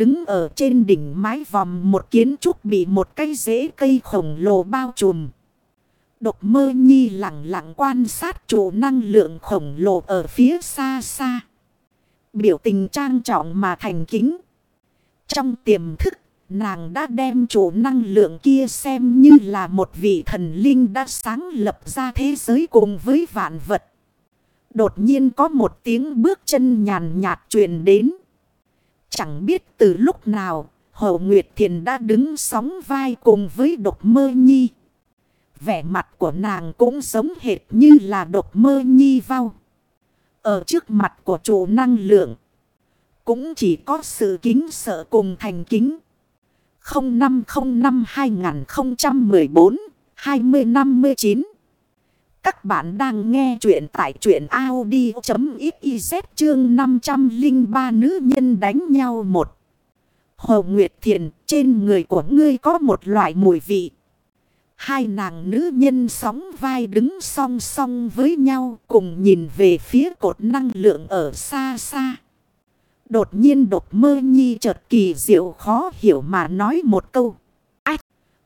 Đứng ở trên đỉnh mái vòm một kiến trúc bị một cây rễ cây khổng lồ bao trùm. Độc mơ nhi lặng lặng quan sát chủ năng lượng khổng lồ ở phía xa xa. Biểu tình trang trọng mà thành kính. Trong tiềm thức, nàng đã đem chủ năng lượng kia xem như là một vị thần linh đã sáng lập ra thế giới cùng với vạn vật. Đột nhiên có một tiếng bước chân nhàn nhạt truyền đến. Chẳng biết từ lúc nào, Hậu Nguyệt Thiền đã đứng sóng vai cùng với độc mơ nhi. Vẻ mặt của nàng cũng giống hệt như là độc mơ nhi vau. Ở trước mặt của chủ năng lượng. Cũng chỉ có sự kính sợ cùng thành kính. 0505 2014 2059 các bạn đang nghe chuyện tại chuyện Audi.xyz chương 503 nữ nhân đánh nhau một. Hồ Nguyệt Thiền trên người của ngươi có một loại mùi vị. Hai nàng nữ nhân sóng vai đứng song song với nhau cùng nhìn về phía cột năng lượng ở xa xa. Đột nhiên đột mơ nhi chợt kỳ diệu khó hiểu mà nói một câu. Ách!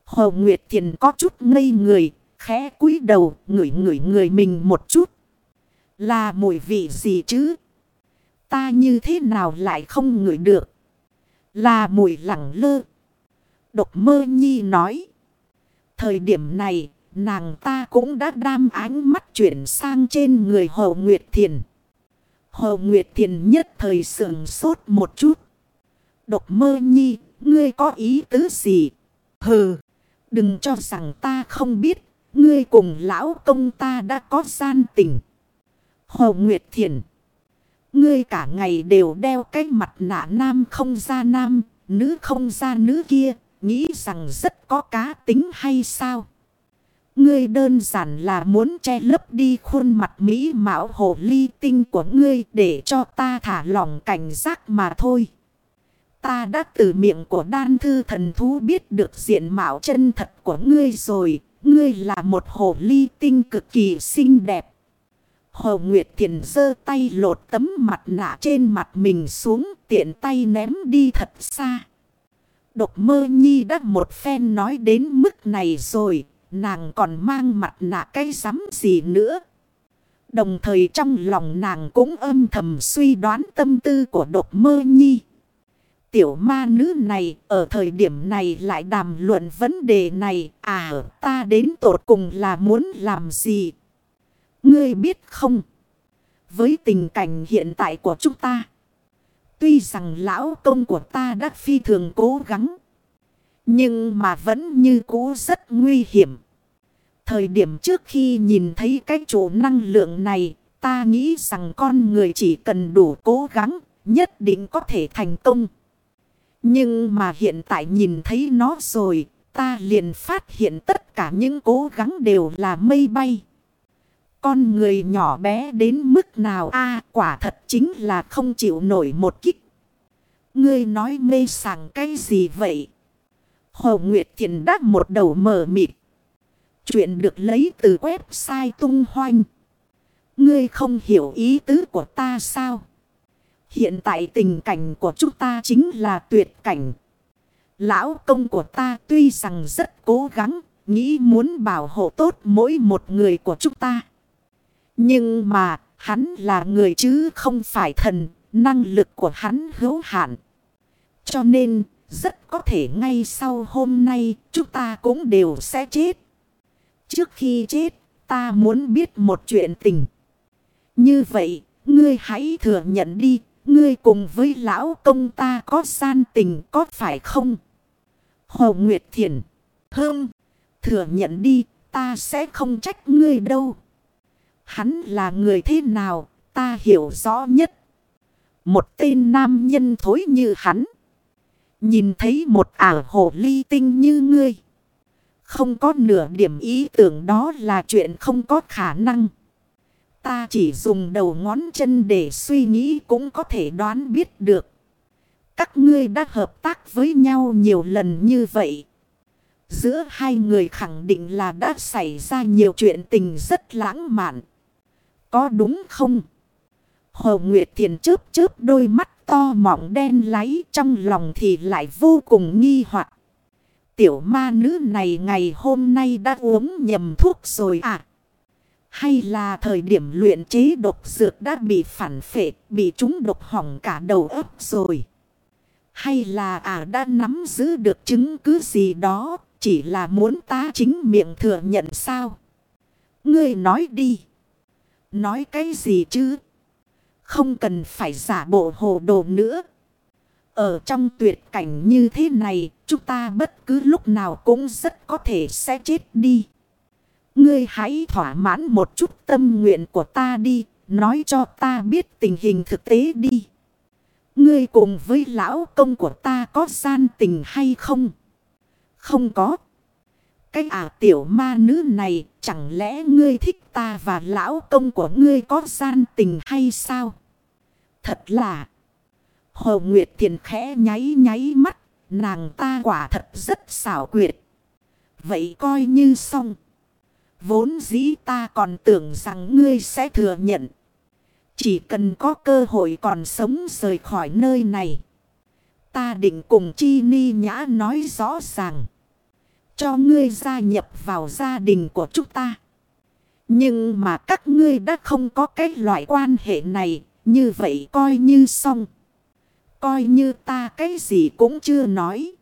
Hồ Nguyệt Thiền có chút ngây người, khẽ cúi đầu ngửi ngửi người mình một chút. Là mùi vị gì chứ? Ta như thế nào lại không ngửi được? Là mùi lẳng lơ. Độc mơ nhi nói. Thời điểm này, nàng ta cũng đã đam ánh mắt chuyển sang trên người Hồ Nguyệt Thiền. Hồ Nguyệt Thiền nhất thời sườn sốt một chút. Độc mơ nhi, ngươi có ý tứ gì? Hừ, đừng cho rằng ta không biết, ngươi cùng lão công ta đã có gian tình. Hồ Nguyệt Thiền, ngươi cả ngày đều đeo cái mặt nạ nam không ra nam, nữ không ra nữ kia, nghĩ rằng rất có cá tính hay sao? Ngươi đơn giản là muốn che lấp đi khuôn mặt mỹ mạo hồ ly tinh của ngươi để cho ta thả lỏng cảnh giác mà thôi. Ta đã từ miệng của đan thư thần thú biết được diện mạo chân thật của ngươi rồi. Ngươi là một hồ ly tinh cực kỳ xinh đẹp. Hồ Nguyệt Thiền giơ tay lột tấm mặt nạ trên mặt mình xuống, tiện tay ném đi thật xa. Độc mơ nhi đã một phen nói đến mức này rồi. Nàng còn mang mặt nạ cái rắm gì nữa. Đồng thời trong lòng nàng cũng âm thầm suy đoán tâm tư của độc mơ nhi. Tiểu ma nữ này ở thời điểm này lại đàm luận vấn đề này. À ta đến tột cùng là muốn làm gì? Ngươi biết không? Với tình cảnh hiện tại của chúng ta. Tuy rằng lão công của ta đã phi thường cố gắng. Nhưng mà vẫn như cũ rất nguy hiểm. Thời điểm trước khi nhìn thấy cái chỗ năng lượng này, ta nghĩ rằng con người chỉ cần đủ cố gắng, nhất định có thể thành công. Nhưng mà hiện tại nhìn thấy nó rồi, ta liền phát hiện tất cả những cố gắng đều là mây bay. Con người nhỏ bé đến mức nào a quả thật chính là không chịu nổi một kích. Ngươi nói mê sảng cái gì vậy? Hồ Nguyệt Thiền đáp một đầu mờ mịt. Chuyện được lấy từ website tung hoanh. Ngươi không hiểu ý tứ của ta sao? Hiện tại tình cảnh của chúng ta chính là tuyệt cảnh. Lão công của ta tuy rằng rất cố gắng, nghĩ muốn bảo hộ tốt mỗi một người của chúng ta. Nhưng mà, hắn là người chứ không phải thần, năng lực của hắn hữu hạn. Cho nên, rất có thể ngay sau hôm nay, chúng ta cũng đều sẽ chết. Trước khi chết, ta muốn biết một chuyện tình. Như vậy, ngươi hãy thừa nhận đi, ngươi cùng với lão công ta có gian tình có phải không? Hồ Nguyệt Thiện. hơm, thừa nhận đi, ta sẽ không trách ngươi đâu. Hắn là người thế nào, ta hiểu rõ nhất. Một tên nam nhân thối như hắn. Nhìn thấy một ả hồ ly tinh như ngươi. Không có nửa điểm ý tưởng đó là chuyện không có khả năng. Ta chỉ dùng đầu ngón chân để suy nghĩ cũng có thể đoán biết được. Các ngươi đã hợp tác với nhau nhiều lần như vậy. Giữa hai người khẳng định là đã xảy ra nhiều chuyện tình rất lãng mạn. Có đúng không? Hồ Nguyệt Thiền chớp chớp đôi mắt to mọng đen láy trong lòng thì lại vô cùng nghi hoặc Tiểu ma nữ này ngày hôm nay đã uống nhầm thuốc rồi à? Hay là thời điểm luyện chế độc dược đã bị phản phệ, bị chúng độc hỏng cả đầu óc rồi? Hay là à đã nắm giữ được chứng cứ gì đó, chỉ là muốn ta chính miệng thừa nhận sao? Ngươi nói đi. Nói cái gì chứ? Không cần phải giả bộ hồ đồ nữa. Ở trong tuyệt cảnh như thế này, chúng ta bất cứ lúc nào cũng rất có thể sẽ chết đi. Ngươi hãy thỏa mãn một chút tâm nguyện của ta đi, nói cho ta biết tình hình thực tế đi. Ngươi cùng với lão công của ta có gian tình hay không? Không có. Cái ả tiểu ma nữ này chẳng lẽ ngươi thích ta và lão công của ngươi có gian tình hay sao? Thật là... Hồ Nguyệt Thiền khẽ nháy nháy mắt. Nàng ta quả thật rất xảo quyệt. Vậy coi như xong. Vốn dĩ ta còn tưởng rằng ngươi sẽ thừa nhận. Chỉ cần có cơ hội còn sống rời khỏi nơi này. Ta định cùng Chi Ni Nhã nói rõ ràng. Cho ngươi gia nhập vào gia đình của chúng ta. Nhưng mà các ngươi đã không có cái loại quan hệ này. Như vậy coi như xong. Coi như ta cái gì cũng chưa nói.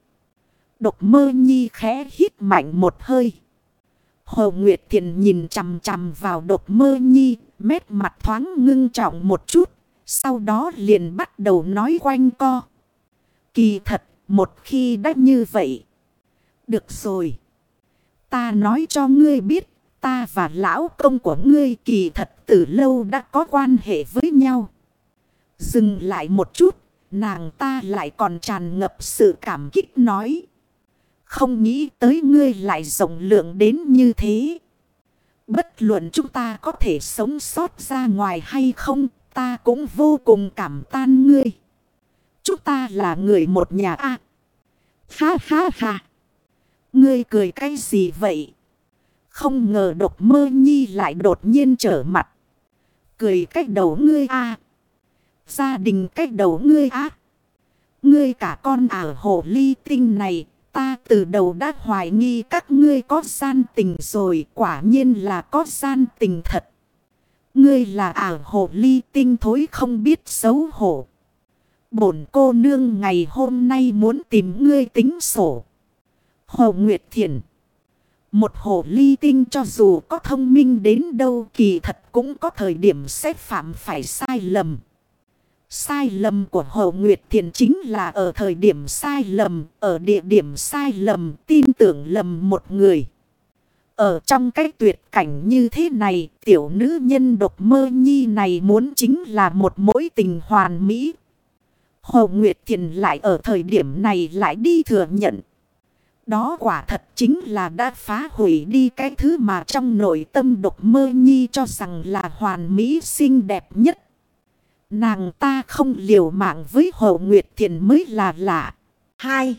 Độc mơ nhi khẽ hít mạnh một hơi. Hồ Nguyệt Thiền nhìn chằm chằm vào độc mơ nhi, mét mặt thoáng ngưng trọng một chút, sau đó liền bắt đầu nói quanh co. Kỳ thật, một khi đã như vậy. Được rồi. Ta nói cho ngươi biết, ta và lão công của ngươi kỳ thật từ lâu đã có quan hệ với nhau. Dừng lại một chút, nàng ta lại còn tràn ngập sự cảm kích nói. Không nghĩ tới ngươi lại rộng lượng đến như thế. Bất luận chúng ta có thể sống sót ra ngoài hay không, ta cũng vô cùng cảm tan ngươi. Chúng ta là người một nhà a. À, ha ha ha. Ngươi cười cái gì vậy? Không ngờ độc mơ nhi lại đột nhiên trở mặt. Cười cách đầu ngươi a. Gia đình cách đầu ngươi á. Ngươi cả con ả hồ ly tinh này Ta từ đầu đã hoài nghi các ngươi có gian tình rồi, quả nhiên là có gian tình thật. Ngươi là ảo hồ ly tinh thối không biết xấu hổ. Bổn cô nương ngày hôm nay muốn tìm ngươi tính sổ. Hồ Nguyệt Thiền Một hồ ly tinh cho dù có thông minh đến đâu kỳ thật cũng có thời điểm sẽ phạm phải sai lầm. Sai lầm của hậu Nguyệt Thiền chính là ở thời điểm sai lầm, ở địa điểm sai lầm, tin tưởng lầm một người. Ở trong cái tuyệt cảnh như thế này, tiểu nữ nhân độc mơ nhi này muốn chính là một mối tình hoàn mỹ. Hồ Nguyệt Thiền lại ở thời điểm này lại đi thừa nhận. Đó quả thật chính là đã phá hủy đi cái thứ mà trong nội tâm độc mơ nhi cho rằng là hoàn mỹ xinh đẹp nhất. Nàng ta không liều mạng với Hồ Nguyệt Thiền mới là lạ. Hai,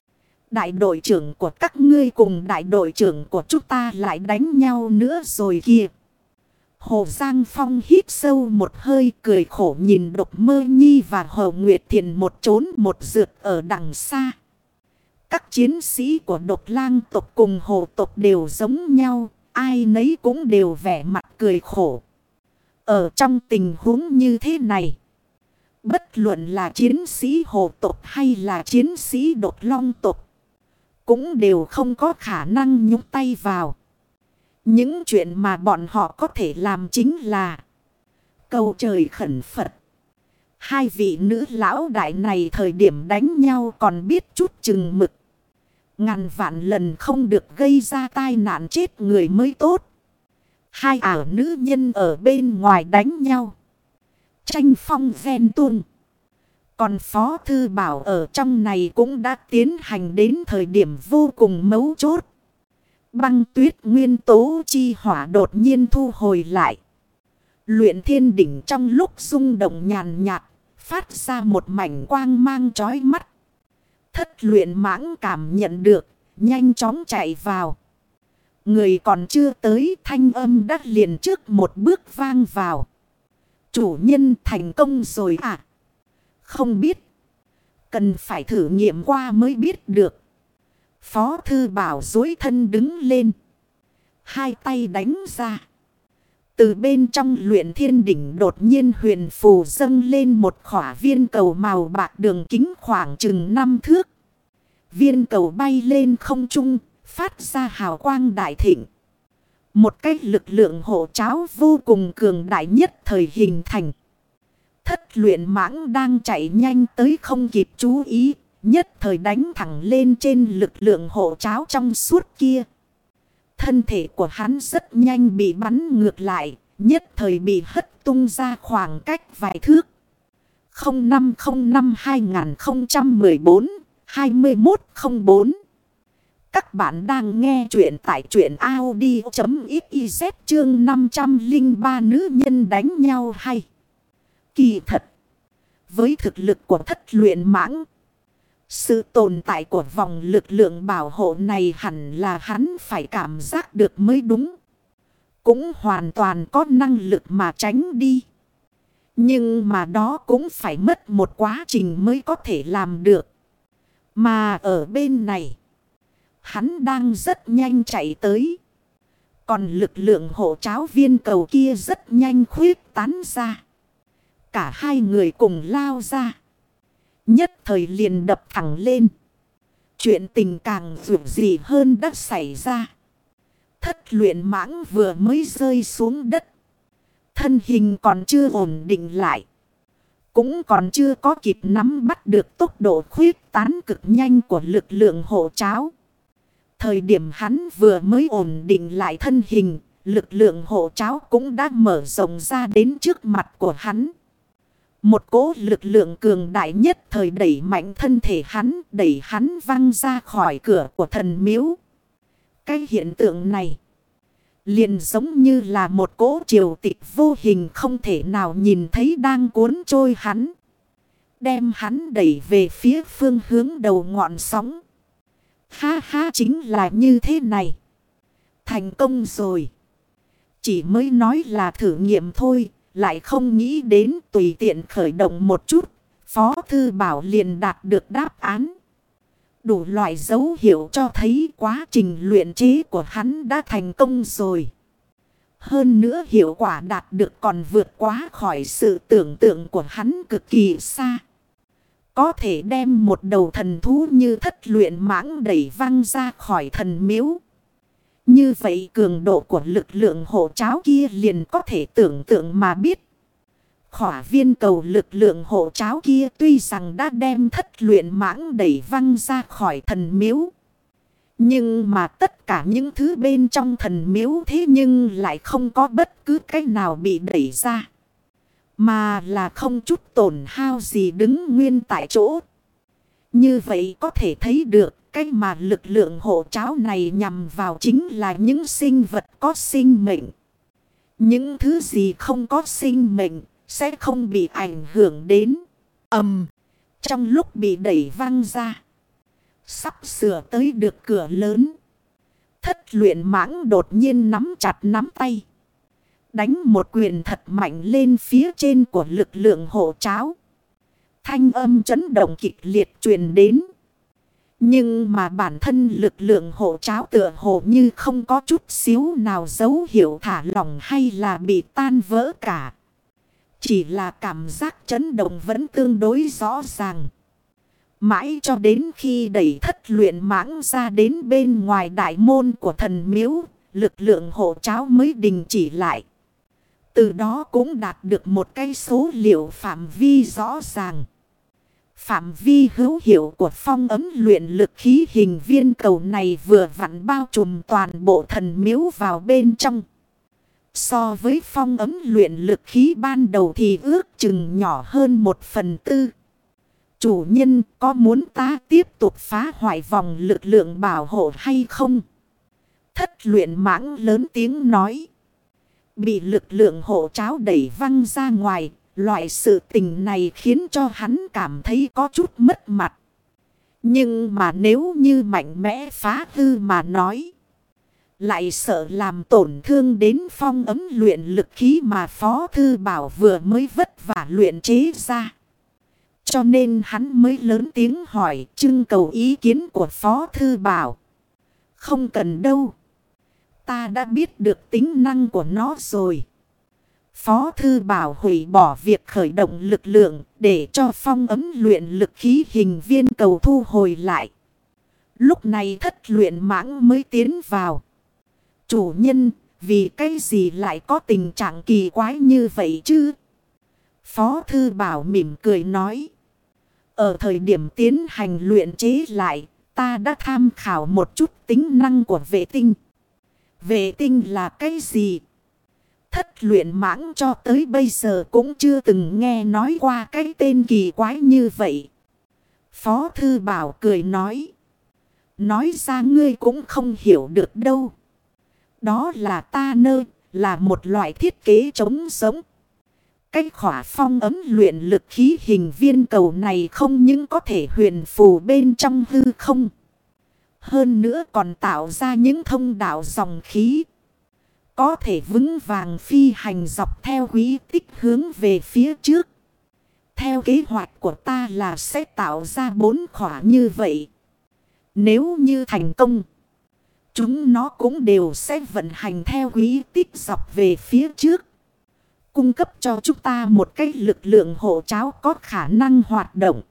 đại đội trưởng của các ngươi cùng đại đội trưởng của chúng ta lại đánh nhau nữa rồi kìa. Hồ Giang Phong hít sâu một hơi cười khổ nhìn độc mơ nhi và Hồ Nguyệt Thiền một trốn một rượt ở đằng xa. Các chiến sĩ của độc lang tộc cùng hồ tộc đều giống nhau, ai nấy cũng đều vẻ mặt cười khổ. Ở trong tình huống như thế này, Bất luận là chiến sĩ hồ tộc hay là chiến sĩ đột long tộc. Cũng đều không có khả năng nhúc tay vào. Những chuyện mà bọn họ có thể làm chính là Cầu trời khẩn Phật. Hai vị nữ lão đại này thời điểm đánh nhau còn biết chút chừng mực. Ngàn vạn lần không được gây ra tai nạn chết người mới tốt. Hai ảo nữ nhân ở bên ngoài đánh nhau. Tranh phong ghen tuông. Còn Phó Thư Bảo ở trong này cũng đã tiến hành đến thời điểm vô cùng mấu chốt. Băng tuyết nguyên tố chi hỏa đột nhiên thu hồi lại. Luyện thiên đỉnh trong lúc rung động nhàn nhạt, phát ra một mảnh quang mang chói mắt. Thất luyện mãng cảm nhận được, nhanh chóng chạy vào. Người còn chưa tới thanh âm đắt liền trước một bước vang vào. Chủ nhân thành công rồi à? Không biết. Cần phải thử nghiệm qua mới biết được. Phó thư bảo dối thân đứng lên. Hai tay đánh ra. Từ bên trong luyện thiên đỉnh đột nhiên huyền phù dâng lên một khỏa viên cầu màu bạc đường kính khoảng chừng 5 thước. Viên cầu bay lên không trung, phát ra hào quang đại thịnh. Một cái lực lượng hộ cháo vô cùng cường đại nhất thời hình thành. Thất luyện mãng đang chạy nhanh tới không kịp chú ý, nhất thời đánh thẳng lên trên lực lượng hộ cháo trong suốt kia. Thân thể của hắn rất nhanh bị bắn ngược lại, nhất thời bị hất tung ra khoảng cách vài thước. 0505-2014-2104 các bạn đang nghe chuyện tại chuyện Audi.xyz chương 503 nữ nhân đánh nhau hay. Kỳ thật. Với thực lực của thất luyện mãng. Sự tồn tại của vòng lực lượng bảo hộ này hẳn là hắn phải cảm giác được mới đúng. Cũng hoàn toàn có năng lực mà tránh đi. Nhưng mà đó cũng phải mất một quá trình mới có thể làm được. Mà ở bên này, hắn đang rất nhanh chạy tới. Còn lực lượng hộ cháo viên cầu kia rất nhanh khuyết tán ra. Cả hai người cùng lao ra. Nhất thời liền đập thẳng lên. Chuyện tình càng dù gì hơn đã xảy ra. Thất luyện mãng vừa mới rơi xuống đất. Thân hình còn chưa ổn định lại. Cũng còn chưa có kịp nắm bắt được tốc độ khuyết tán cực nhanh của lực lượng hộ cháo. Thời điểm hắn vừa mới ổn định lại thân hình, lực lượng hộ cháo cũng đã mở rộng ra đến trước mặt của hắn. Một cố lực lượng cường đại nhất thời đẩy mạnh thân thể hắn, đẩy hắn văng ra khỏi cửa của thần miếu. Cái hiện tượng này liền giống như là một cỗ triều tịch vô hình không thể nào nhìn thấy đang cuốn trôi hắn. Đem hắn đẩy về phía phương hướng đầu ngọn sóng. Ha ha, chính là như thế này. Thành công rồi. Chỉ mới nói là thử nghiệm thôi. Lại không nghĩ đến tùy tiện khởi động một chút. Phó Thư Bảo liền đạt được đáp án. Đủ loại dấu hiệu cho thấy quá trình luyện chế của hắn đã thành công rồi. Hơn nữa hiệu quả đạt được còn vượt quá khỏi sự tưởng tượng của hắn cực kỳ xa. Có thể đem một đầu thần thú như thất luyện mãng đẩy văng ra khỏi thần miếu. Như vậy cường độ của lực lượng hộ cháo kia liền có thể tưởng tượng mà biết. Khỏa viên cầu lực lượng hộ cháo kia tuy rằng đã đem thất luyện mãng đẩy văng ra khỏi thần miếu. Nhưng mà tất cả những thứ bên trong thần miếu thế nhưng lại không có bất cứ cái nào bị đẩy ra. Mà là không chút tổn hao gì đứng nguyên tại chỗ. Như vậy có thể thấy được, cái mà lực lượng hộ cháo này nhằm vào chính là những sinh vật có sinh mệnh. Những thứ gì không có sinh mệnh sẽ không bị ảnh hưởng đến. ầm Trong lúc bị đẩy văng ra. Sắp sửa tới được cửa lớn. Thất luyện mãng đột nhiên nắm chặt nắm tay. Đánh một quyền thật mạnh lên phía trên của lực lượng hộ cháo. Thanh âm chấn động kịch liệt truyền đến. Nhưng mà bản thân lực lượng hộ cháo tựa hồ như không có chút xíu nào dấu hiệu thả lỏng hay là bị tan vỡ cả. Chỉ là cảm giác chấn động vẫn tương đối rõ ràng. Mãi cho đến khi đẩy thất luyện mãng ra đến bên ngoài đại môn của thần miếu, lực lượng hộ cháo mới đình chỉ lại. Từ đó cũng đạt được một cái số liệu phạm vi rõ ràng. Phạm vi hữu hiệu của phong ấm luyện lực khí hình viên cầu này vừa vặn bao trùm toàn bộ thần miếu vào bên trong. So với phong ấm luyện lực khí ban đầu thì ước chừng nhỏ hơn một phần tư. Chủ nhân có muốn ta tiếp tục phá hoại vòng lực lượng bảo hộ hay không? Thất luyện mãng lớn tiếng nói. Bị lực lượng hộ cháo đẩy văng ra ngoài. Loại sự tình này khiến cho hắn cảm thấy có chút mất mặt. Nhưng mà nếu như mạnh mẽ phá hư mà nói. Lại sợ làm tổn thương đến phong ấm luyện lực khí mà Phó Thư Bảo vừa mới vất vả luyện chế ra. Cho nên hắn mới lớn tiếng hỏi trưng cầu ý kiến của Phó Thư Bảo. Không cần đâu. Ta đã biết được tính năng của nó rồi. Phó Thư Bảo hủy bỏ việc khởi động lực lượng để cho phong ấm luyện lực khí hình viên cầu thu hồi lại. Lúc này thất luyện mãng mới tiến vào. Chủ nhân, vì cái gì lại có tình trạng kỳ quái như vậy chứ? Phó Thư Bảo mỉm cười nói. Ở thời điểm tiến hành luyện chế lại, ta đã tham khảo một chút tính năng của vệ tinh. Vệ tinh là cái gì? Thất luyện mãng cho tới bây giờ cũng chưa từng nghe nói qua cái tên kỳ quái như vậy. Phó Thư Bảo cười nói. Nói ra ngươi cũng không hiểu được đâu. Đó là ta nơ, là một loại thiết kế chống sống. Cái khỏa phong ấm luyện lực khí hình viên cầu này không những có thể huyền phù bên trong hư không. Hơn nữa còn tạo ra những thông đạo dòng khí. Có thể vững vàng phi hành dọc theo quý tích hướng về phía trước. Theo kế hoạch của ta là sẽ tạo ra bốn khỏa như vậy. Nếu như thành công, chúng nó cũng đều sẽ vận hành theo quý tích dọc về phía trước. Cung cấp cho chúng ta một cái lực lượng hộ cháo có khả năng hoạt động.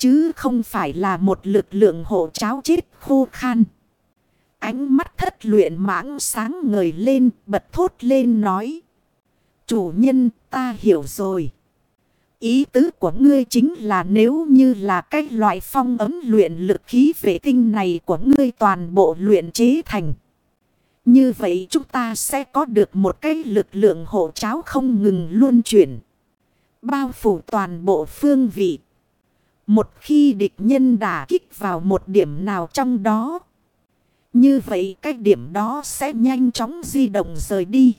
Chứ không phải là một lực lượng hộ cháo chết khô khan. Ánh mắt thất luyện mãng sáng ngời lên, bật thốt lên nói. Chủ nhân, ta hiểu rồi. Ý tứ của ngươi chính là nếu như là cái loại phong ấm luyện lực khí vệ tinh này của ngươi toàn bộ luyện chế thành. Như vậy chúng ta sẽ có được một cái lực lượng hộ cháo không ngừng luân chuyển. Bao phủ toàn bộ phương vị. Một khi địch nhân đả kích vào một điểm nào trong đó. Như vậy cái điểm đó sẽ nhanh chóng di động rời đi.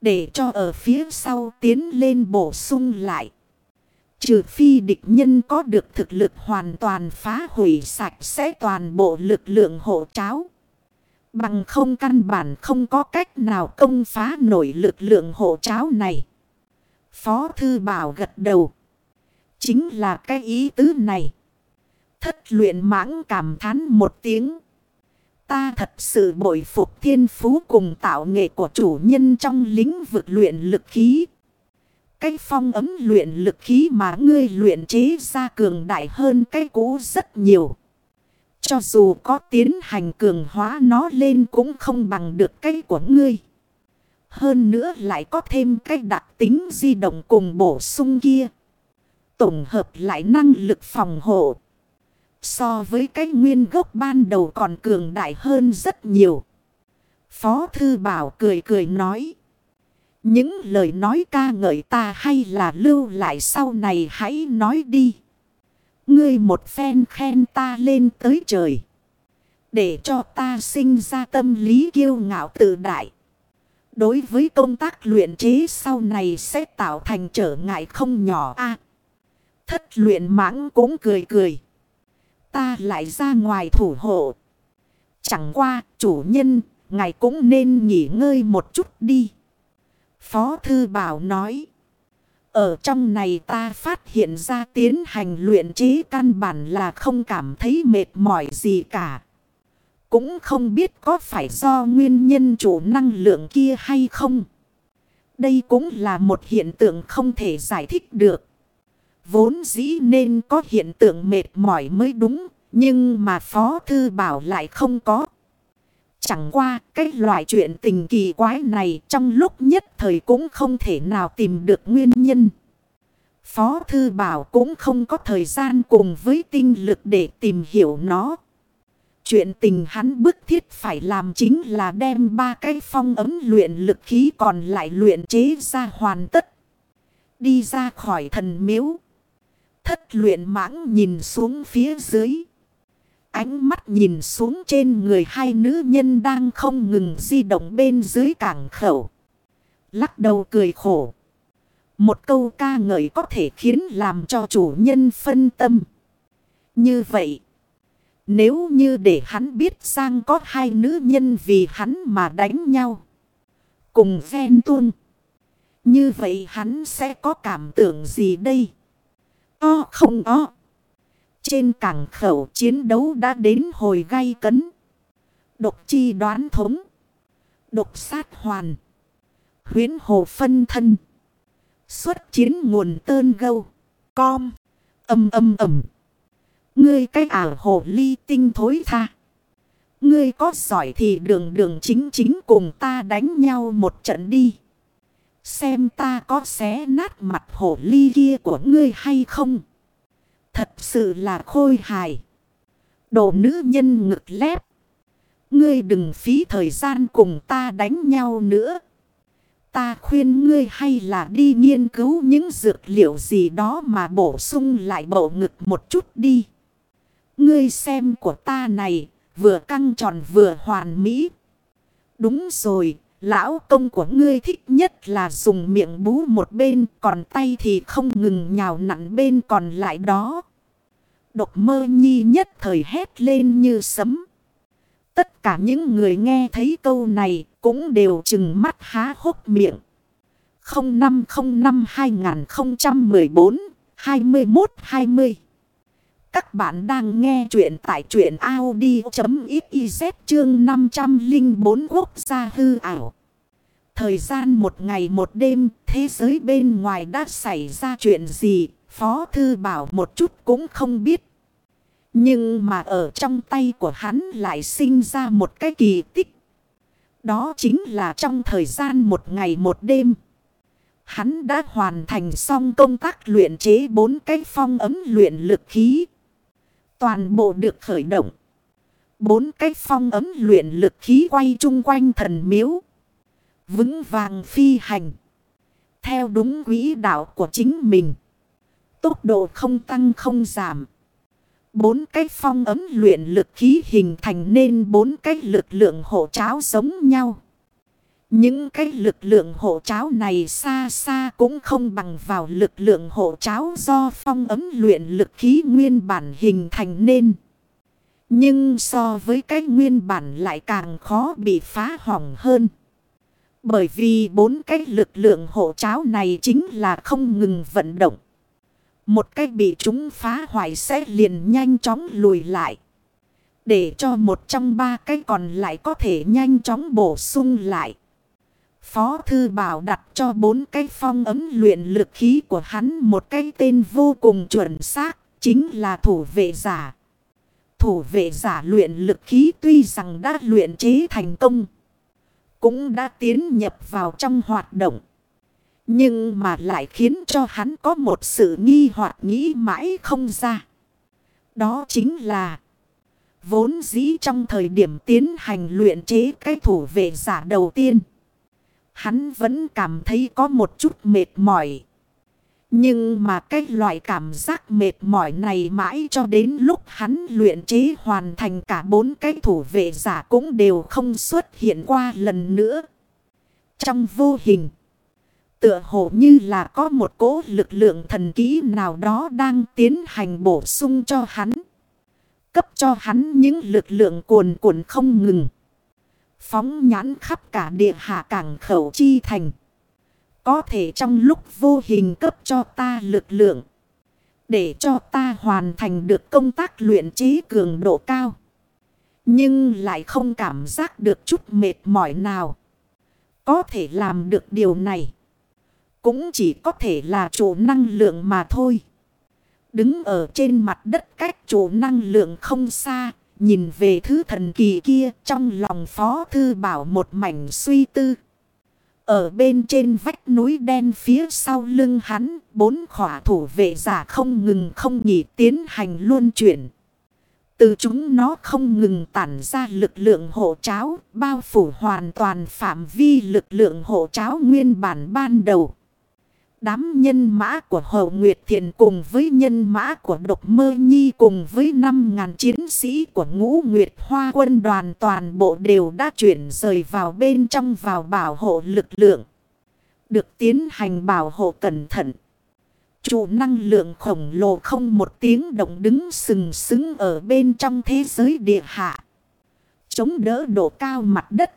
Để cho ở phía sau tiến lên bổ sung lại. Trừ phi địch nhân có được thực lực hoàn toàn phá hủy sạch sẽ toàn bộ lực lượng hộ cháo. Bằng không căn bản không có cách nào công phá nổi lực lượng hộ cháo này. Phó Thư Bảo gật đầu. Chính là cái ý tứ này. Thất luyện mãng cảm thán một tiếng. Ta thật sự bội phục thiên phú cùng tạo nghệ của chủ nhân trong lĩnh vực luyện lực khí. Cái phong ấm luyện lực khí mà ngươi luyện chế ra cường đại hơn cái cũ rất nhiều. Cho dù có tiến hành cường hóa nó lên cũng không bằng được cái của ngươi. Hơn nữa lại có thêm cái đặc tính di động cùng bổ sung kia. Tổng hợp lại năng lực phòng hộ. So với cái nguyên gốc ban đầu còn cường đại hơn rất nhiều. Phó Thư Bảo cười cười nói. Những lời nói ca ngợi ta hay là lưu lại sau này hãy nói đi. Ngươi một phen khen ta lên tới trời. Để cho ta sinh ra tâm lý kiêu ngạo tự đại. Đối với công tác luyện chế sau này sẽ tạo thành trở ngại không nhỏ a Thất luyện mãng cũng cười cười. Ta lại ra ngoài thủ hộ. Chẳng qua chủ nhân, ngài cũng nên nghỉ ngơi một chút đi. Phó Thư Bảo nói. Ở trong này ta phát hiện ra tiến hành luyện trí căn bản là không cảm thấy mệt mỏi gì cả. Cũng không biết có phải do nguyên nhân chủ năng lượng kia hay không. Đây cũng là một hiện tượng không thể giải thích được. Vốn dĩ nên có hiện tượng mệt mỏi mới đúng. Nhưng mà Phó Thư Bảo lại không có. Chẳng qua, cái loại chuyện tình kỳ quái này trong lúc nhất thời cũng không thể nào tìm được nguyên nhân. Phó Thư Bảo cũng không có thời gian cùng với tinh lực để tìm hiểu nó. Chuyện tình hắn bức thiết phải làm chính là đem ba cái phong ấm luyện lực khí còn lại luyện chế ra hoàn tất. Đi ra khỏi thần miếu. Thất luyện mãng nhìn xuống phía dưới. Ánh mắt nhìn xuống trên người hai nữ nhân đang không ngừng di động bên dưới cảng khẩu. Lắc đầu cười khổ. Một câu ca ngợi có thể khiến làm cho chủ nhân phân tâm. Như vậy. Nếu như để hắn biết sang có hai nữ nhân vì hắn mà đánh nhau. Cùng ven tuôn. Như vậy hắn sẽ có cảm tưởng gì đây? O không o. Trên cảng khẩu chiến đấu đã đến hồi gay cấn. Độc chi đoán thống. Độc sát hoàn. Huyến hồ phân thân. Xuất chiến nguồn tơn gâu. Com. Âm âm ầm. Ngươi cái ảo hồ ly tinh thối tha. Ngươi có giỏi thì đường đường chính chính cùng ta đánh nhau một trận đi. Xem ta có xé nát mặt hổ ly kia của ngươi hay không. Thật sự là khôi hài. độ nữ nhân ngực lép. Ngươi đừng phí thời gian cùng ta đánh nhau nữa. Ta khuyên ngươi hay là đi nghiên cứu những dược liệu gì đó mà bổ sung lại bộ ngực một chút đi. Ngươi xem của ta này, vừa căng tròn vừa hoàn mỹ. Đúng rồi, lão công của ngươi thích nhất là dùng miệng bú một bên, còn tay thì không ngừng nhào nặn bên còn lại đó. Độc mơ nhi nhất thời hét lên như sấm. Tất cả những người nghe thấy câu này cũng đều chừng mắt há hốc miệng. 0505 2014 2120 các bạn đang nghe chuyện tại chuyện Audi.xyz chương 504 quốc gia hư ảo. Thời gian một ngày một đêm, thế giới bên ngoài đã xảy ra chuyện gì, Phó Thư Bảo một chút cũng không biết. Nhưng mà ở trong tay của hắn lại sinh ra một cái kỳ tích. Đó chính là trong thời gian một ngày một đêm. Hắn đã hoàn thành xong công tác luyện chế bốn cái phong ấm luyện lực khí. Toàn bộ được khởi động. Bốn cái phong ấm luyện lực khí quay chung quanh thần miếu. Vững vàng phi hành. Theo đúng quỹ đạo của chính mình. Tốc độ không tăng không giảm. Bốn cái phong ấm luyện lực khí hình thành nên bốn cái lực lượng hộ cháo giống nhau. Những cái lực lượng hộ cháo này xa xa cũng không bằng vào lực lượng hộ cháo do phong ấm luyện lực khí nguyên bản hình thành nên. Nhưng so với cái nguyên bản lại càng khó bị phá hỏng hơn. Bởi vì bốn cái lực lượng hộ cháo này chính là không ngừng vận động. Một cái bị chúng phá hoại sẽ liền nhanh chóng lùi lại. Để cho một trong ba cái còn lại có thể nhanh chóng bổ sung lại. Phó Thư Bảo đặt cho bốn cái phong ấm luyện lực khí của hắn một cái tên vô cùng chuẩn xác, chính là thủ vệ giả. Thủ vệ giả luyện lực khí tuy rằng đã luyện chế thành công, cũng đã tiến nhập vào trong hoạt động. Nhưng mà lại khiến cho hắn có một sự nghi hoặc nghĩ mãi không ra. Đó chính là vốn dĩ trong thời điểm tiến hành luyện chế cái thủ vệ giả đầu tiên. Hắn vẫn cảm thấy có một chút mệt mỏi. Nhưng mà cái loại cảm giác mệt mỏi này mãi cho đến lúc hắn luyện chế hoàn thành cả bốn cái thủ vệ giả cũng đều không xuất hiện qua lần nữa. Trong vô hình. Tựa hồ như là có một cố lực lượng thần ký nào đó đang tiến hành bổ sung cho hắn. Cấp cho hắn những lực lượng cuồn cuộn không ngừng. Phóng nhãn khắp cả địa hạ cảng khẩu chi thành. Có thể trong lúc vô hình cấp cho ta lực lượng. Để cho ta hoàn thành được công tác luyện trí cường độ cao. Nhưng lại không cảm giác được chút mệt mỏi nào. Có thể làm được điều này. Cũng chỉ có thể là chủ năng lượng mà thôi. Đứng ở trên mặt đất cách chủ năng lượng không xa. Nhìn về thứ thần kỳ kia trong lòng phó thư bảo một mảnh suy tư. Ở bên trên vách núi đen phía sau lưng hắn, bốn khỏa thủ vệ giả không ngừng không nhỉ tiến hành luôn chuyển. Từ chúng nó không ngừng tản ra lực lượng hộ cháo, bao phủ hoàn toàn phạm vi lực lượng hộ cháo nguyên bản ban đầu. Đám nhân mã của Hậu Nguyệt Thiện cùng với nhân mã của Độc Mơ Nhi cùng với 5.000 chiến sĩ của Ngũ Nguyệt Hoa quân đoàn toàn bộ đều đã chuyển rời vào bên trong vào bảo hộ lực lượng. Được tiến hành bảo hộ cẩn thận. Chủ năng lượng khổng lồ không một tiếng động đứng sừng sững ở bên trong thế giới địa hạ. Chống đỡ độ cao mặt đất.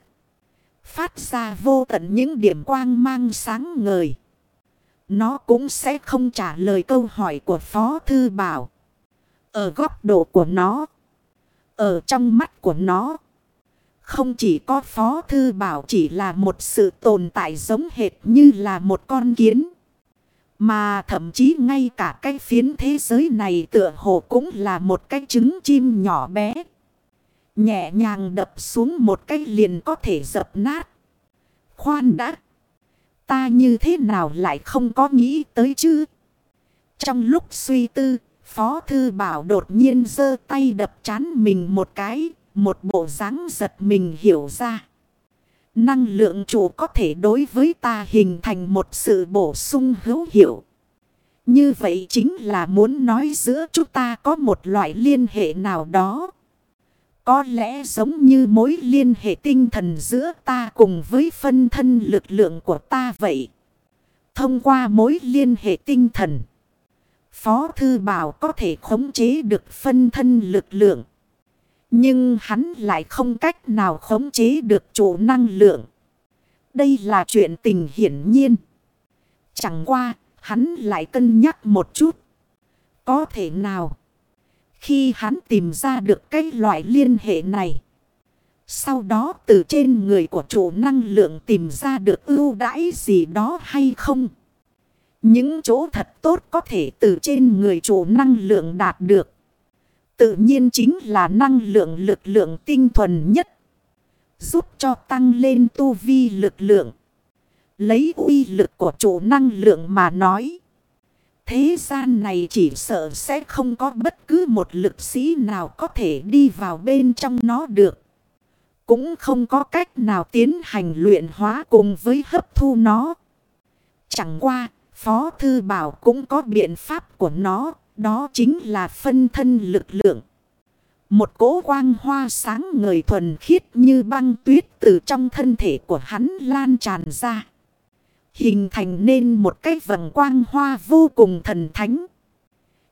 Phát ra vô tận những điểm quang mang sáng ngời. Nó cũng sẽ không trả lời câu hỏi của Phó Thư Bảo. Ở góc độ của nó. Ở trong mắt của nó. Không chỉ có Phó Thư Bảo chỉ là một sự tồn tại giống hệt như là một con kiến. Mà thậm chí ngay cả cái phiến thế giới này tựa hồ cũng là một cái trứng chim nhỏ bé. Nhẹ nhàng đập xuống một cái liền có thể dập nát. Khoan đã. Ta như thế nào lại không có nghĩ tới chứ? Trong lúc suy tư, Phó Thư Bảo đột nhiên giơ tay đập chán mình một cái, một bộ dáng giật mình hiểu ra. Năng lượng chủ có thể đối với ta hình thành một sự bổ sung hữu hiệu. Như vậy chính là muốn nói giữa chúng ta có một loại liên hệ nào đó. Có lẽ giống như mối liên hệ tinh thần giữa ta cùng với phân thân lực lượng của ta vậy. Thông qua mối liên hệ tinh thần. Phó Thư Bảo có thể khống chế được phân thân lực lượng. Nhưng hắn lại không cách nào khống chế được chủ năng lượng. Đây là chuyện tình hiển nhiên. Chẳng qua, hắn lại cân nhắc một chút. Có thể nào? Khi hắn tìm ra được cái loại liên hệ này. Sau đó từ trên người của chủ năng lượng tìm ra được ưu đãi gì đó hay không? Những chỗ thật tốt có thể từ trên người chủ năng lượng đạt được. Tự nhiên chính là năng lượng lực lượng tinh thuần nhất. Giúp cho tăng lên tu vi lực lượng. Lấy uy lực của chủ năng lượng mà nói. Thế gian này chỉ sợ sẽ không có bất cứ một lực sĩ nào có thể đi vào bên trong nó được. Cũng không có cách nào tiến hành luyện hóa cùng với hấp thu nó. Chẳng qua, Phó Thư Bảo cũng có biện pháp của nó, đó chính là phân thân lực lượng. Một cỗ quang hoa sáng ngời thuần khiết như băng tuyết từ trong thân thể của hắn lan tràn ra. Hình thành nên một cái vầng quang hoa vô cùng thần thánh.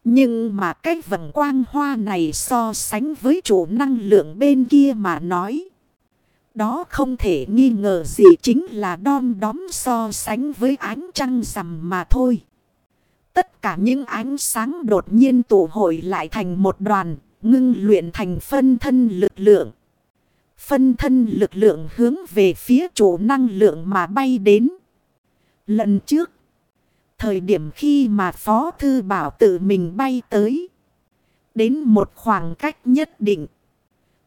Nhưng mà cái vầng quang hoa này so sánh với chủ năng lượng bên kia mà nói. Đó không thể nghi ngờ gì chính là đom đóm so sánh với ánh trăng rằm mà thôi. Tất cả những ánh sáng đột nhiên tụ hội lại thành một đoàn, ngưng luyện thành phân thân lực lượng. Phân thân lực lượng hướng về phía chủ năng lượng mà bay đến. Lần trước, thời điểm khi mà Phó Thư Bảo tự mình bay tới, đến một khoảng cách nhất định,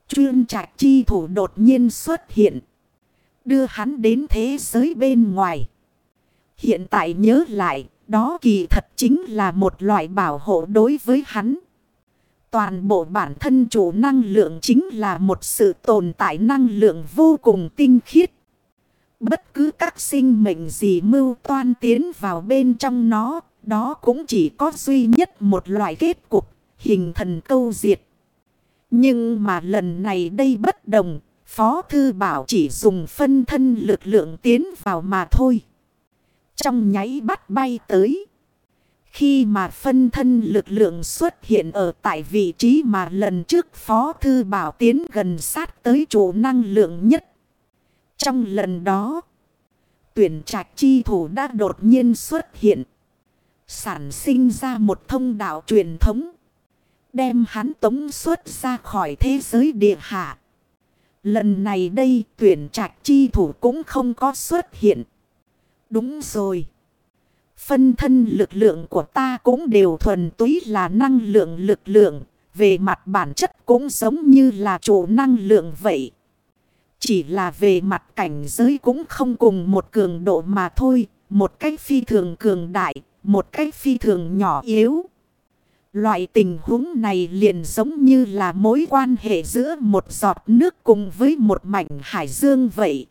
chuyên trạch chi thủ đột nhiên xuất hiện, đưa hắn đến thế giới bên ngoài. Hiện tại nhớ lại, đó kỳ thật chính là một loại bảo hộ đối với hắn. Toàn bộ bản thân chủ năng lượng chính là một sự tồn tại năng lượng vô cùng tinh khiết. Bất cứ các sinh mệnh gì mưu toan tiến vào bên trong nó, đó cũng chỉ có duy nhất một loại kết cục, hình thần câu diệt. Nhưng mà lần này đây bất đồng, Phó Thư Bảo chỉ dùng phân thân lực lượng tiến vào mà thôi. Trong nháy bắt bay tới. Khi mà phân thân lực lượng xuất hiện ở tại vị trí mà lần trước Phó Thư Bảo tiến gần sát tới chỗ năng lượng nhất. Trong lần đó, tuyển trạch chi thủ đã đột nhiên xuất hiện. Sản sinh ra một thông đạo truyền thống. Đem hắn tống xuất ra khỏi thế giới địa hạ. Lần này đây tuyển trạch chi thủ cũng không có xuất hiện. Đúng rồi. Phân thân lực lượng của ta cũng đều thuần túy là năng lượng lực lượng. Về mặt bản chất cũng giống như là chủ năng lượng vậy. Chỉ là về mặt cảnh giới cũng không cùng một cường độ mà thôi. Một cách phi thường cường đại, một cách phi thường nhỏ yếu. Loại tình huống này liền giống như là mối quan hệ giữa một giọt nước cùng với một mảnh hải dương vậy.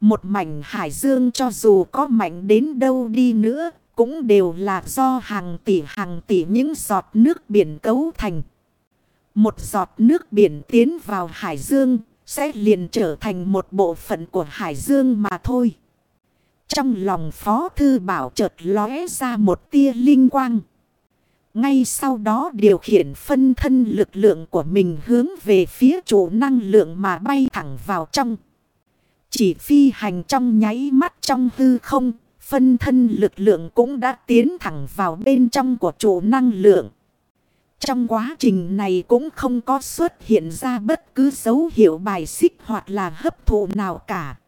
Một mảnh hải dương cho dù có mạnh đến đâu đi nữa, cũng đều là do hàng tỷ hàng tỷ những giọt nước biển cấu thành. Một giọt nước biển tiến vào hải dương, sẽ liền trở thành một bộ phận của hải dương mà thôi. Trong lòng Phó Thư Bảo chợt lóe ra một tia linh quang. Ngay sau đó điều khiển phân thân lực lượng của mình hướng về phía chủ năng lượng mà bay thẳng vào trong. Chỉ phi hành trong nháy mắt trong hư không, Phân thân lực lượng cũng đã tiến thẳng vào bên trong của trụ năng lượng. Trong quá trình này cũng không có xuất hiện ra bất cứ dấu hiệu bài xích hoặc là hấp thụ nào cả.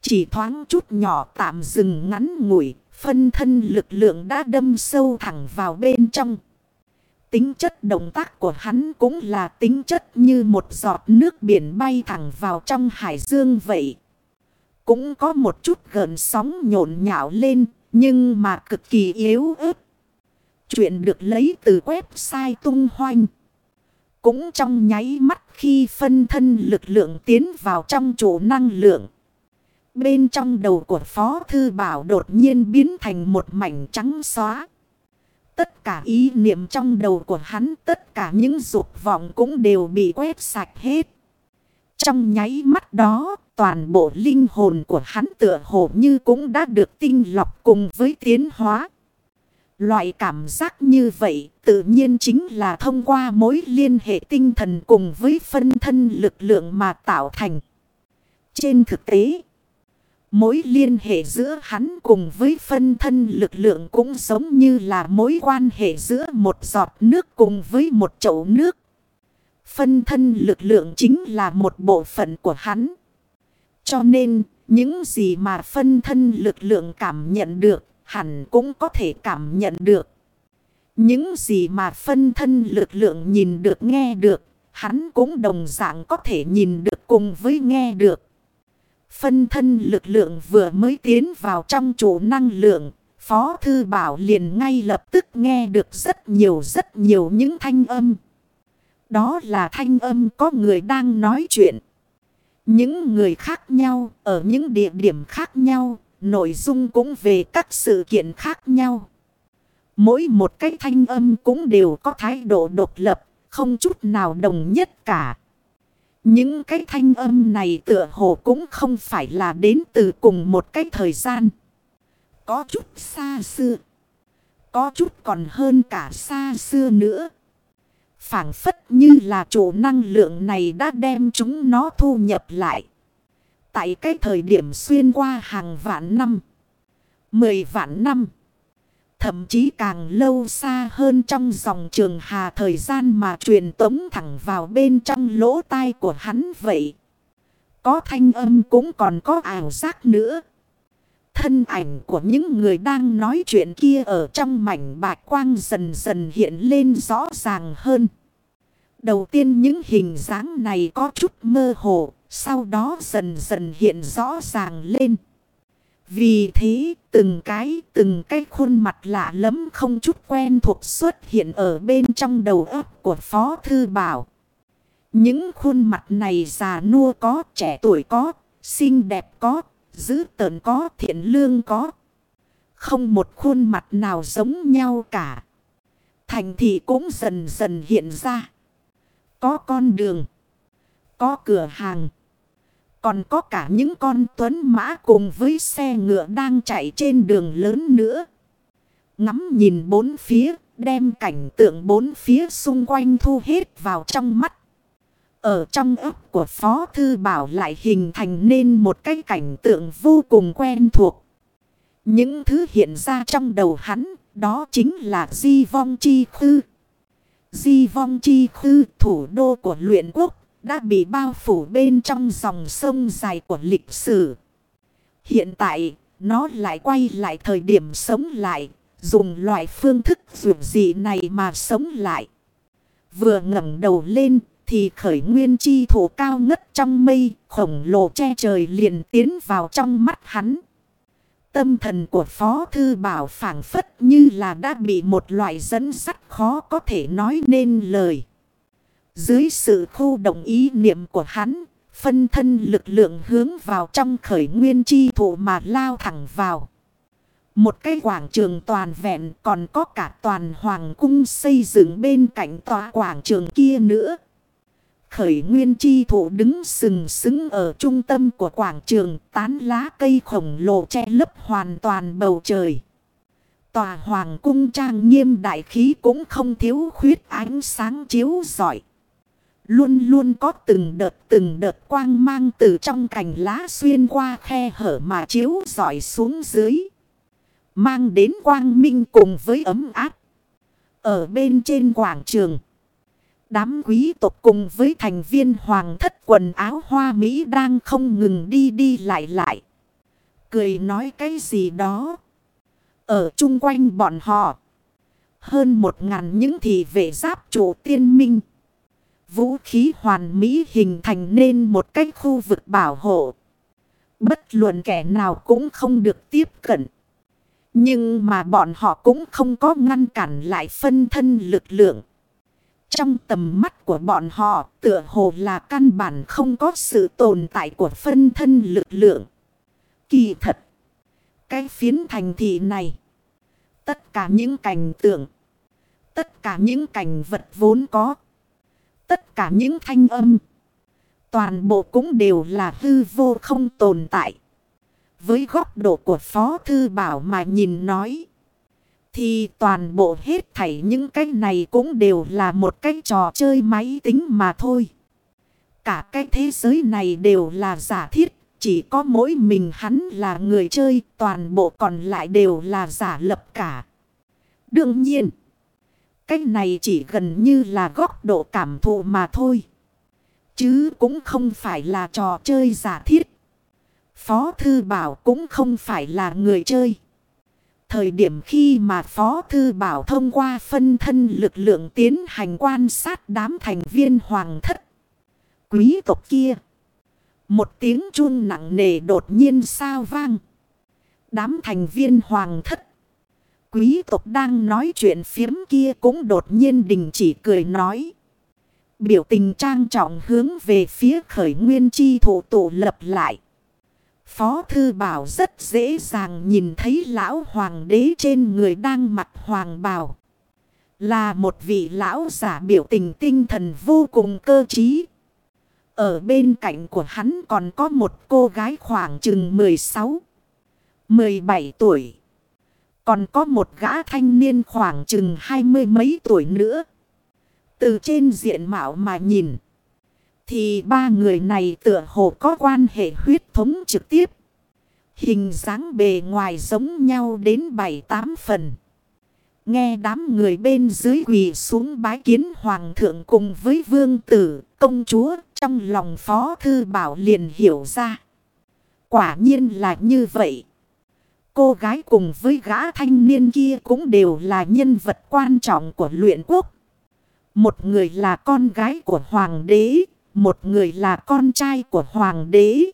Chỉ thoáng chút nhỏ tạm dừng ngắn ngủi, phân thân lực lượng đã đâm sâu thẳng vào bên trong. Tính chất động tác của hắn cũng là tính chất như một giọt nước biển bay thẳng vào trong hải dương vậy. Cũng có một chút gần sóng nhộn nhạo lên, nhưng mà cực kỳ yếu ớt. Chuyện được lấy từ website tung hoanh. Cũng trong nháy mắt khi phân thân lực lượng tiến vào trong chỗ năng lượng. Bên trong đầu của Phó Thư Bảo đột nhiên biến thành một mảnh trắng xóa. Tất cả ý niệm trong đầu của hắn, tất cả những dục vọng cũng đều bị quét sạch hết. Trong nháy mắt đó, toàn bộ linh hồn của hắn tựa hồ như cũng đã được tinh lọc cùng với tiến hóa. Loại cảm giác như vậy tự nhiên chính là thông qua mối liên hệ tinh thần cùng với phân thân lực lượng mà tạo thành. Trên thực tế, Mối liên hệ giữa hắn cùng với phân thân lực lượng cũng giống như là mối quan hệ giữa một giọt nước cùng với một chậu nước. Phân thân lực lượng chính là một bộ phận của hắn. Cho nên, những gì mà phân thân lực lượng cảm nhận được, hẳn cũng có thể cảm nhận được. Những gì mà phân thân lực lượng nhìn được nghe được, hắn cũng đồng dạng có thể nhìn được cùng với nghe được. Phân thân lực lượng vừa mới tiến vào trong chủ năng lượng. Phó Thư Bảo liền ngay lập tức nghe được rất nhiều rất nhiều những thanh âm. Đó là thanh âm có người đang nói chuyện. Những người khác nhau ở những địa điểm khác nhau. Nội dung cũng về các sự kiện khác nhau. Mỗi một cái thanh âm cũng đều có thái độ độc lập. Không chút nào đồng nhất cả. Những cái thanh âm này tựa hồ cũng không phải là đến từ cùng một cái thời gian. Có chút xa xưa. Có chút còn hơn cả xa xưa nữa. phảng phất như là chủ năng lượng này đã đem chúng nó thu nhập lại. Tại cái thời điểm xuyên qua hàng vạn năm. Mười vạn năm. Thậm chí càng lâu xa hơn trong dòng trường hà thời gian mà truyền tống thẳng vào bên trong lỗ tai của hắn vậy. Có thanh âm cũng còn có ảo giác nữa. Thân ảnh của những người đang nói chuyện kia ở trong mảnh bạc quang dần dần hiện lên rõ ràng hơn. Đầu tiên những hình dáng này có chút mơ hồ, sau đó dần dần hiện rõ ràng lên. Vì thế, từng cái, từng cái khuôn mặt lạ lắm không chút quen thuộc xuất hiện ở bên trong đầu óc của Phó Thư Bảo. Những khuôn mặt này già nua có, trẻ tuổi có, xinh đẹp có, dữ tợn có, thiện lương có. Không một khuôn mặt nào giống nhau cả. Thành thị cũng dần dần hiện ra. Có con đường. Có cửa hàng. Còn có cả những con tuấn mã cùng với xe ngựa đang chạy trên đường lớn nữa. Ngắm nhìn bốn phía, đem cảnh tượng bốn phía xung quanh thu hết vào trong mắt. Ở trong ấp của Phó Thư Bảo lại hình thành nên một cái cảnh tượng vô cùng quen thuộc. Những thứ hiện ra trong đầu hắn, đó chính là Di Vong Chi Khư. Di Vong Chi Khư, thủ đô của luyện quốc, đã bị bao phủ bên trong dòng sông dài của lịch sử. Hiện tại, nó lại quay lại thời điểm sống lại, dùng loại phương thức dù dị này mà sống lại. Vừa ngẩng đầu lên, thì khởi nguyên chi thủ cao ngất trong mây, khổng lồ che trời liền tiến vào trong mắt hắn. Tâm thần của Phó Thư Bảo phản phất như là đã bị một loại dẫn sắt khó có thể nói nên lời. Dưới sự khu động ý niệm của hắn, phân thân lực lượng hướng vào trong khởi nguyên chi thủ mà lao thẳng vào. Một cái quảng trường toàn vẹn còn có cả toàn hoàng cung xây dựng bên cạnh tòa quảng trường kia nữa. Khởi nguyên chi thủ đứng sừng sững ở trung tâm của quảng trường tán lá cây khổng lồ che lấp hoàn toàn bầu trời. Tòa hoàng cung trang nghiêm đại khí cũng không thiếu khuyết ánh sáng chiếu giỏi. Luôn luôn có từng đợt từng đợt quang mang từ trong cành lá xuyên qua khe hở mà chiếu dọi xuống dưới. Mang đến quang minh cùng với ấm áp. Ở bên trên quảng trường. Đám quý tộc cùng với thành viên hoàng thất quần áo hoa Mỹ đang không ngừng đi đi lại lại. Cười nói cái gì đó. Ở chung quanh bọn họ. Hơn một ngàn những thị vệ giáp chủ tiên minh. Vũ khí hoàn mỹ hình thành nên một cái khu vực bảo hộ. Bất luận kẻ nào cũng không được tiếp cận. Nhưng mà bọn họ cũng không có ngăn cản lại phân thân lực lượng. Trong tầm mắt của bọn họ, tựa hồ là căn bản không có sự tồn tại của phân thân lực lượng. Kỳ thật. Cái phiến thành thị này. Tất cả những cảnh tượng. Tất cả những cảnh vật vốn có. Tất cả những thanh âm. Toàn bộ cũng đều là hư vô không tồn tại. Với góc độ của Phó Thư Bảo mà nhìn nói. Thì toàn bộ hết thảy những cái này cũng đều là một cái trò chơi máy tính mà thôi. Cả cái thế giới này đều là giả thiết. Chỉ có mỗi mình hắn là người chơi. Toàn bộ còn lại đều là giả lập cả. Đương nhiên. Cái này chỉ gần như là góc độ cảm thụ mà thôi. Chứ cũng không phải là trò chơi giả thiết. Phó Thư Bảo cũng không phải là người chơi. Thời điểm khi mà Phó Thư Bảo thông qua phân thân lực lượng tiến hành quan sát đám thành viên hoàng thất. Quý tộc kia. Một tiếng chun nặng nề đột nhiên sao vang. Đám thành viên hoàng thất. Quý tộc đang nói chuyện phiếm kia cũng đột nhiên đình chỉ cười nói. Biểu tình trang trọng hướng về phía khởi nguyên chi thủ tụ lập lại. Phó Thư Bảo rất dễ dàng nhìn thấy lão hoàng đế trên người đang mặc hoàng bào. Là một vị lão giả biểu tình tinh thần vô cùng cơ trí. Ở bên cạnh của hắn còn có một cô gái khoảng chừng 16, 17 tuổi. Còn có một gã thanh niên khoảng chừng hai mươi mấy tuổi nữa. Từ trên diện mạo mà nhìn. Thì ba người này tựa hồ có quan hệ huyết thống trực tiếp. Hình dáng bề ngoài giống nhau đến bảy tám phần. Nghe đám người bên dưới quỳ xuống bái kiến hoàng thượng cùng với vương tử, công chúa, trong lòng phó thư bảo liền hiểu ra. Quả nhiên là như vậy. Cô gái cùng với gã thanh niên kia cũng đều là nhân vật quan trọng của luyện quốc. Một người là con gái của hoàng đế, một người là con trai của hoàng đế.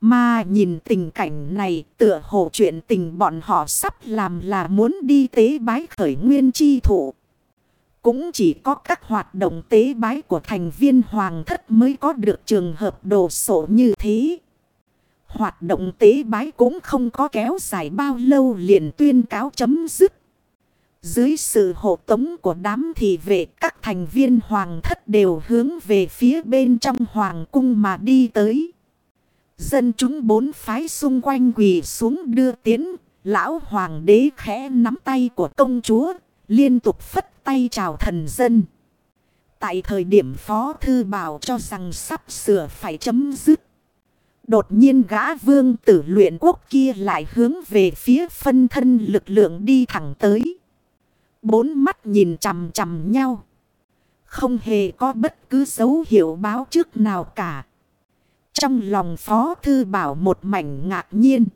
Mà nhìn tình cảnh này tựa hồ chuyện tình bọn họ sắp làm là muốn đi tế bái khởi nguyên chi thủ. Cũng chỉ có các hoạt động tế bái của thành viên hoàng thất mới có được trường hợp đồ sổ như thế. Hoạt động tế bái cũng không có kéo dài bao lâu liền tuyên cáo chấm dứt. Dưới sự hộ tống của đám thị vệ các thành viên hoàng thất đều hướng về phía bên trong hoàng cung mà đi tới. Dân chúng bốn phái xung quanh quỳ xuống đưa tiến, lão hoàng đế khẽ nắm tay của công chúa, liên tục phất tay chào thần dân. Tại thời điểm phó thư bảo cho rằng sắp sửa phải chấm dứt. Đột nhiên gã vương tử luyện quốc kia lại hướng về phía phân thân lực lượng đi thẳng tới. Bốn mắt nhìn chằm chằm nhau. Không hề có bất cứ dấu hiệu báo trước nào cả. Trong lòng phó thư bảo một mảnh ngạc nhiên.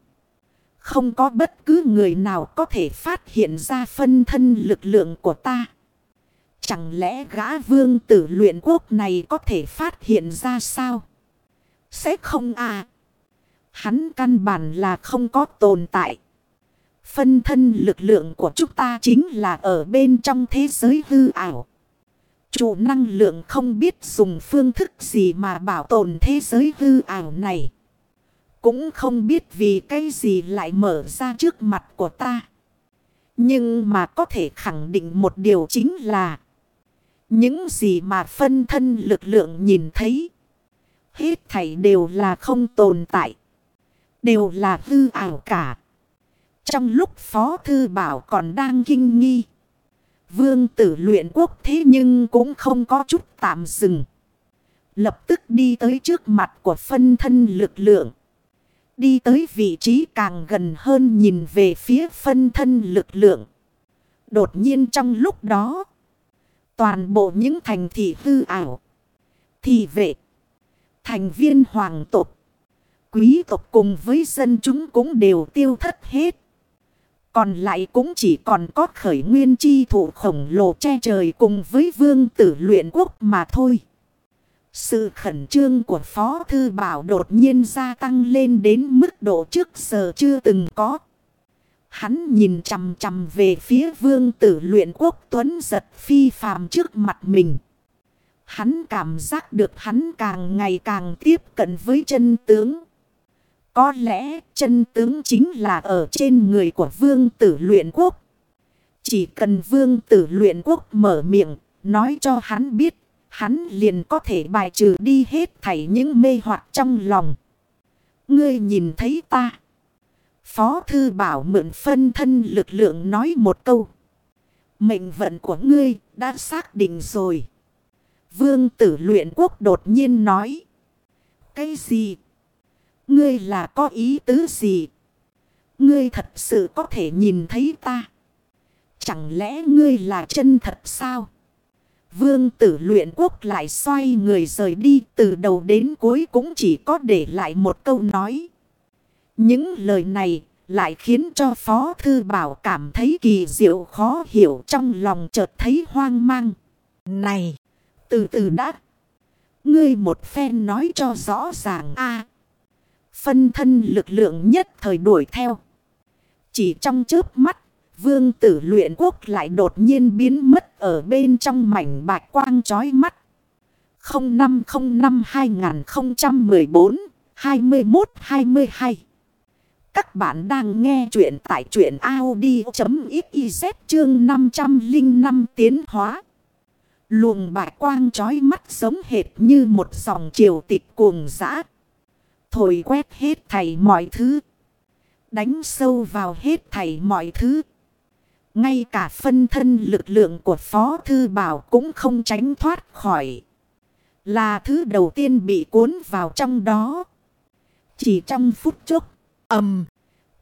Không có bất cứ người nào có thể phát hiện ra phân thân lực lượng của ta. Chẳng lẽ gã vương tử luyện quốc này có thể phát hiện ra sao? Sẽ không à. Hắn căn bản là không có tồn tại. Phân thân lực lượng của chúng ta chính là ở bên trong thế giới hư ảo. Chủ năng lượng không biết dùng phương thức gì mà bảo tồn thế giới hư ảo này. Cũng không biết vì cái gì lại mở ra trước mặt của ta. Nhưng mà có thể khẳng định một điều chính là những gì mà phân thân lực lượng nhìn thấy. Hết thảy đều là không tồn tại. Đều là hư ảo cả. Trong lúc Phó Thư Bảo còn đang kinh nghi. Vương tử luyện quốc thế nhưng cũng không có chút tạm dừng. Lập tức đi tới trước mặt của phân thân lực lượng. đi tới vị trí càng gần hơn nhìn về phía phân thân lực lượng. Đột nhiên trong lúc đó, toàn bộ những thành thị hư ảo, thị vệ, thành viên hoàng tộc, quý tộc cùng với dân chúng cũng đều tiêu thất hết. Còn lại cũng chỉ còn có khởi nguyên chi thủ khổng lồ che trời cùng với vương tử luyện quốc mà thôi. Sự khẩn trương của Phó Thư Bảo đột nhiên gia tăng lên đến mức độ trước giờ chưa từng có. Hắn nhìn chầm chầm về phía vương tử luyện quốc tuấn giật phi phàm trước mặt mình. Hắn cảm giác được hắn càng ngày càng tiếp cận với chân tướng. Có lẽ chân tướng chính là ở trên người của vương tử luyện quốc. Chỉ cần vương tử luyện quốc mở miệng, nói cho hắn biết, hắn liền có thể bài trừ đi hết thảy những mê hoặc trong lòng. Ngươi nhìn thấy ta. Phó thư bảo mượn phân thân lực lượng nói một câu. Mệnh vận của ngươi đã xác định rồi. Vương tử luyện quốc đột nhiên nói. Cái gì? Ngươi là có ý tứ gì? Ngươi thật sự có thể nhìn thấy ta. Chẳng lẽ ngươi là chân thật sao? Vương tử luyện quốc lại xoay người rời đi từ đầu đến cuối cũng chỉ có để lại một câu nói. Những lời này lại khiến cho Phó Thư Bảo cảm thấy kỳ diệu khó hiểu trong lòng chợt thấy hoang mang. Này, từ từ đã. Ngươi một phen nói cho rõ ràng a Phân thân lực lượng nhất thời đuổi theo. Chỉ trong chớp mắt, vương tử luyện quốc lại đột nhiên biến mất ở bên trong mảnh bạch quang chói mắt. 0505-2014-21-22 Các bạn đang nghe chuyện tại chuyện Audi.xyz chương 505 tiến hóa. Luồng bạch quang chói mắt giống hệt như một dòng chiều tịch cuồng dã Thổi quét hết thảy mọi thứ. Đánh sâu vào hết thảy mọi thứ. Ngay cả phân thân lực lượng của Phó Thư Bảo cũng không tránh thoát khỏi. Là thứ đầu tiên bị cuốn vào trong đó. Chỉ trong phút chốc, ầm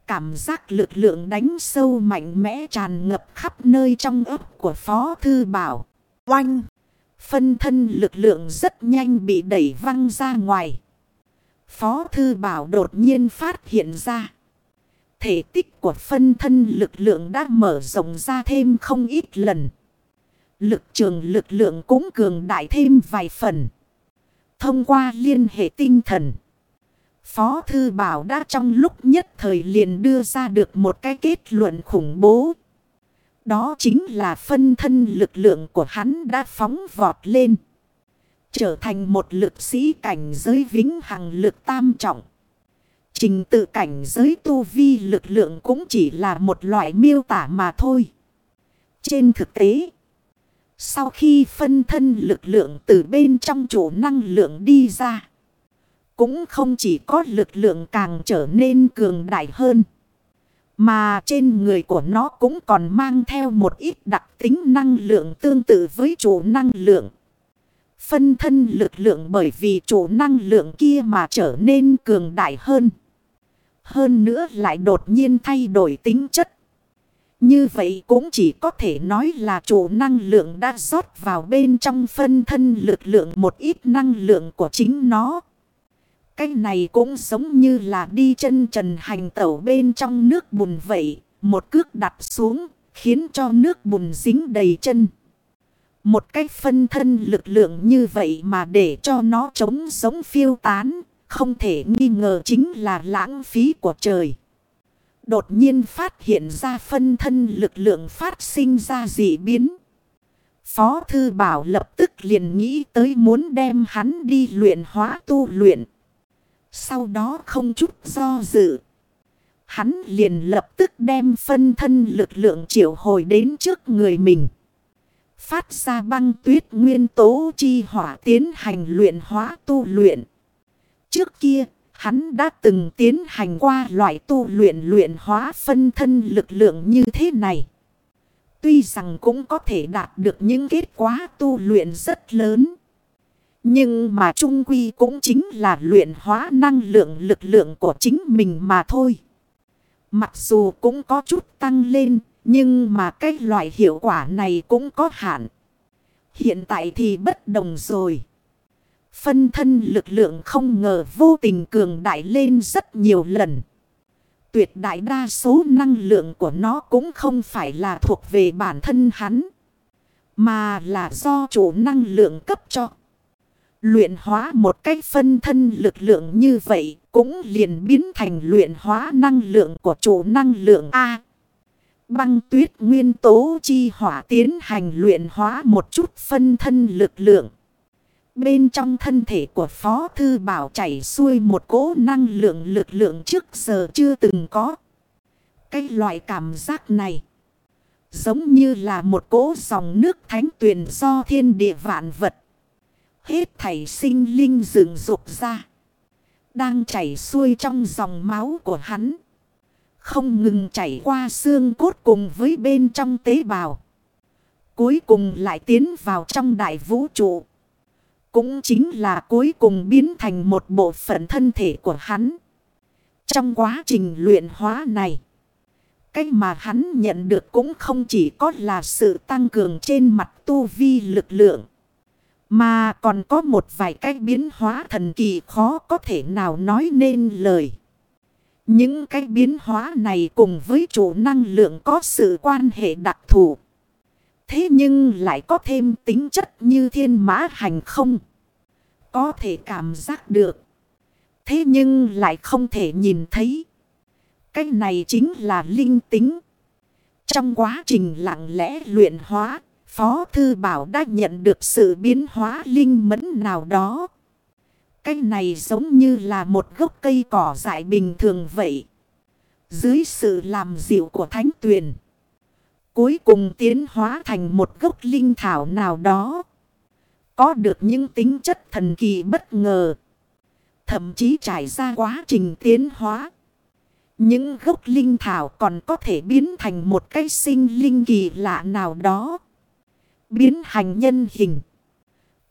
Cảm giác lực lượng đánh sâu mạnh mẽ tràn ngập khắp nơi trong ấp của Phó Thư Bảo. Oanh! Phân thân lực lượng rất nhanh bị đẩy văng ra ngoài. Phó Thư Bảo đột nhiên phát hiện ra. Thể tích của phân thân lực lượng đã mở rộng ra thêm không ít lần. Lực trường lực lượng cũng cường đại thêm vài phần. Thông qua liên hệ tinh thần. Phó Thư Bảo đã trong lúc nhất thời liền đưa ra được một cái kết luận khủng bố. Đó chính là phân thân lực lượng của hắn đã phóng vọt lên. Trở thành một lực sĩ cảnh giới vĩnh hằng lực tam trọng. Trình tự cảnh giới tu vi lực lượng cũng chỉ là một loại miêu tả mà thôi. Trên thực tế, sau khi phân thân lực lượng từ bên trong chủ năng lượng đi ra, cũng không chỉ có lực lượng càng trở nên cường đại hơn. Mà trên người của nó cũng còn mang theo một ít đặc tính năng lượng tương tự với chủ năng lượng. Phân thân lực lượng bởi vì chủ năng lượng kia mà trở nên cường đại hơn. Hơn nữa lại đột nhiên thay đổi tính chất. Như vậy cũng chỉ có thể nói là chủ năng lượng đã rót vào bên trong phân thân lực lượng một ít năng lượng của chính nó. Cái này cũng giống như là đi chân trần hành tẩu bên trong nước bùn vậy. Một cước đặt xuống khiến cho nước bùn dính đầy chân. Một cái phân thân lực lượng như vậy mà để cho nó chống sống phiêu tán, không thể nghi ngờ chính là lãng phí của trời. Đột nhiên phát hiện ra phân thân lực lượng phát sinh ra dị biến. Phó Thư Bảo lập tức liền nghĩ tới muốn đem hắn đi luyện hóa tu luyện. Sau đó không chút do dự. Hắn liền lập tức đem phân thân lực lượng triệu hồi đến trước người mình phát ra băng tuyết nguyên tố chi hỏa tiến hành luyện hóa tu luyện. Trước kia, hắn đã từng tiến hành qua loại tu luyện luyện hóa phân thân lực lượng như thế này. Tuy rằng cũng có thể đạt được những kết quả tu luyện rất lớn. Nhưng mà trung quy cũng chính là luyện hóa năng lượng lực lượng của chính mình mà thôi. Mặc dù cũng có chút tăng lên, nhưng mà cái loại hiệu quả này cũng có hạn. Hiện tại thì bất đồng rồi. Phân thân lực lượng không ngờ vô tình cường đại lên rất nhiều lần. Tuyệt đại đa số năng lượng của nó cũng không phải là thuộc về bản thân hắn. Mà là do chủ năng lượng cấp cho. Luyện hóa một cách phân thân lực lượng như vậy cũng liền biến thành luyện hóa năng lượng của chủ năng lượng A. Băng tuyết nguyên tố chi hỏa tiến hành luyện hóa một chút phân thân lực lượng. Bên trong thân thể của Phó Thư Bảo chảy xuôi một cỗ năng lượng lực lượng trước giờ chưa từng có. Cái loại cảm giác này giống như là một cỗ dòng nước thánh tuyền do thiên địa vạn vật. Hết thảy sinh linh dựng dục ra. Đang chảy xuôi trong dòng máu của hắn. Không ngừng chảy qua xương cốt cùng với bên trong tế bào. Cuối cùng lại tiến vào trong đại vũ trụ. Cũng chính là cuối cùng biến thành một bộ phận thân thể của hắn. Trong quá trình luyện hóa này. Cái mà hắn nhận được cũng không chỉ có là sự tăng cường trên mặt tu vi lực lượng. Mà còn có một vài cái biến hóa thần kỳ khó có thể nào nói nên lời. Những cái biến hóa này cùng với chủ năng lượng có sự quan hệ đặc thù. Thế nhưng lại có thêm tính chất như thiên mã hành không. Có thể cảm giác được. Thế nhưng lại không thể nhìn thấy. Cái này chính là linh tính. Trong quá trình lặng lẽ luyện hóa, Phó Thư Bảo đã nhận được sự biến hóa linh mẫn nào đó. Cái này giống như là một gốc cây cỏ dại bình thường vậy. Dưới sự làm dịu của thánh tuyền. Cuối cùng tiến hóa thành một gốc linh thảo nào đó. Có được những tính chất thần kỳ bất ngờ. Thậm chí trải ra quá trình tiến hóa. Những gốc linh thảo còn có thể biến thành một cái sinh linh kỳ lạ nào đó. Biến hành nhân hình.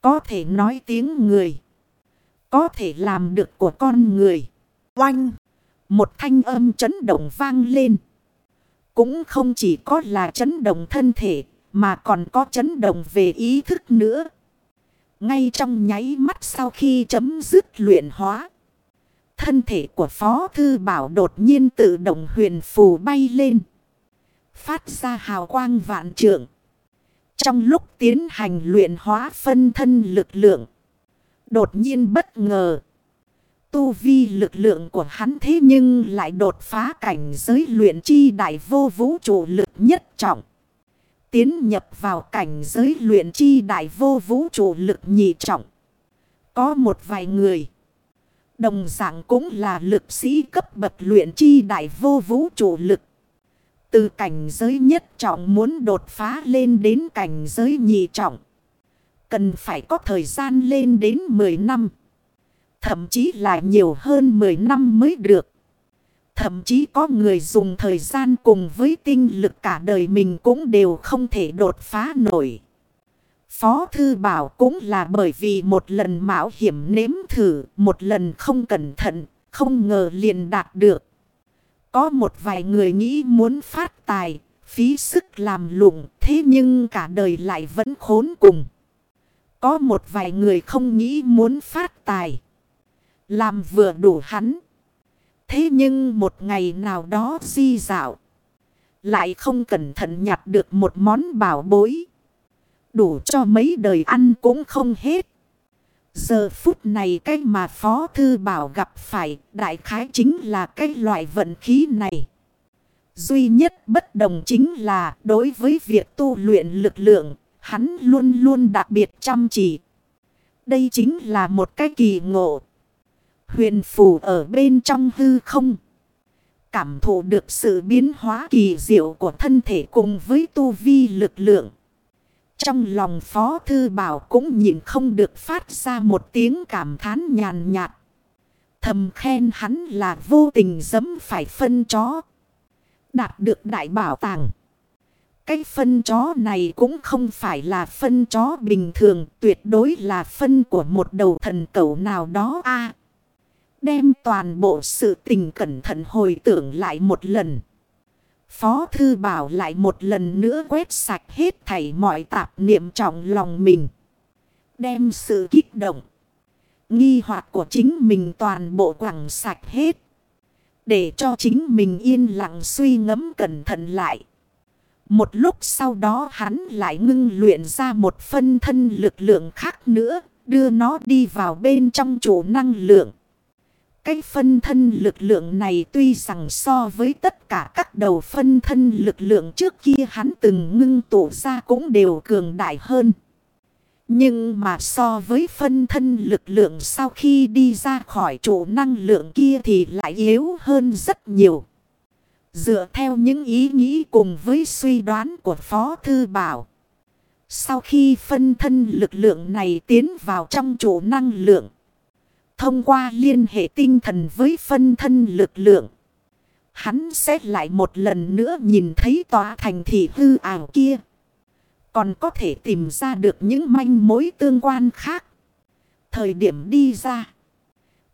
Có thể nói tiếng người. Có thể làm được của con người. Oanh. Một thanh âm chấn động vang lên. Cũng không chỉ có là chấn động thân thể. Mà còn có chấn động về ý thức nữa. Ngay trong nháy mắt sau khi chấm dứt luyện hóa. Thân thể của Phó Thư Bảo đột nhiên tự động huyền phù bay lên. Phát ra hào quang vạn trượng. Trong lúc tiến hành luyện hóa phân thân lực lượng. Đột nhiên bất ngờ. Tu vi lực lượng của hắn thế nhưng lại đột phá cảnh giới luyện chi đại vô vũ trụ lực nhất trọng. Tiến nhập vào cảnh giới luyện chi đại vô vũ trụ lực nhị trọng. Có một vài người. Đồng dạng cũng là lực sĩ cấp bậc luyện chi đại vô vũ trụ lực. Từ cảnh giới nhất trọng muốn đột phá lên đến cảnh giới nhị trọng. Cần phải có thời gian lên đến 10 năm. Thậm chí là nhiều hơn 10 năm mới được. Thậm chí có người dùng thời gian cùng với tinh lực cả đời mình cũng đều không thể đột phá nổi. Phó Thư Bảo cũng là bởi vì một lần mạo hiểm nếm thử, một lần không cẩn thận, không ngờ liền đạt được. Có một vài người nghĩ muốn phát tài, phí sức làm lụng, thế nhưng cả đời lại vẫn khốn cùng. Có một vài người không nghĩ muốn phát tài, làm vừa đủ hắn. Thế nhưng một ngày nào đó di dạo, lại không cẩn thận nhặt được một món bảo bối đủ cho mấy đời ăn cũng không hết. Giờ phút này cái mà Phó Thư Bảo gặp phải đại khái chính là cái loại vận khí này. Duy nhất bất đồng chính là đối với việc tu luyện lực lượng, hắn luôn luôn đặc biệt chăm chỉ. Đây chính là một cái kỳ ngộ. Huyền phù ở bên trong hư không. Cảm thụ được sự biến hóa kỳ diệu của thân thể cùng với tu vi lực lượng. Trong lòng Phó Thư Bảo cũng nhìn không được phát ra một tiếng cảm thán nhàn nhạt. Thầm khen hắn là vô tình dấm phải phân chó. Đạt được đại bảo tàng. Cái phân chó này cũng không phải là phân chó bình thường, tuyệt đối là phân của một đầu thần cẩu nào đó a Đem toàn bộ sự tình cẩn thận hồi tưởng lại một lần. Phó Thư Bảo lại một lần nữa quét sạch hết thảy mọi tạp niệm trọng lòng mình. Đem sự kích động. Nghi hoặc của chính mình toàn bộ quẳng sạch hết. Để cho chính mình yên lặng suy ngẫm cẩn thận lại. Một lúc sau đó hắn lại ngưng luyện ra một phân thân lực lượng khác nữa. Đưa nó đi vào bên trong chủ năng lượng. Cái phân thân lực lượng này tuy rằng so với tất cả các đầu phân thân lực lượng trước kia hắn từng ngưng tụ ra cũng đều cường đại hơn. Nhưng mà so với phân thân lực lượng sau khi đi ra khỏi chỗ năng lượng kia thì lại yếu hơn rất nhiều. Dựa theo những ý nghĩ cùng với suy đoán của Phó Thư Bảo. Sau khi phân thân lực lượng này tiến vào trong chỗ năng lượng. Thông qua liên hệ tinh thần với phân thân lực lượng. Hắn sẽ lại một lần nữa nhìn thấy tòa thành thị hư ảo kia. Còn có thể tìm ra được những manh mối tương quan khác. Thời điểm đi ra.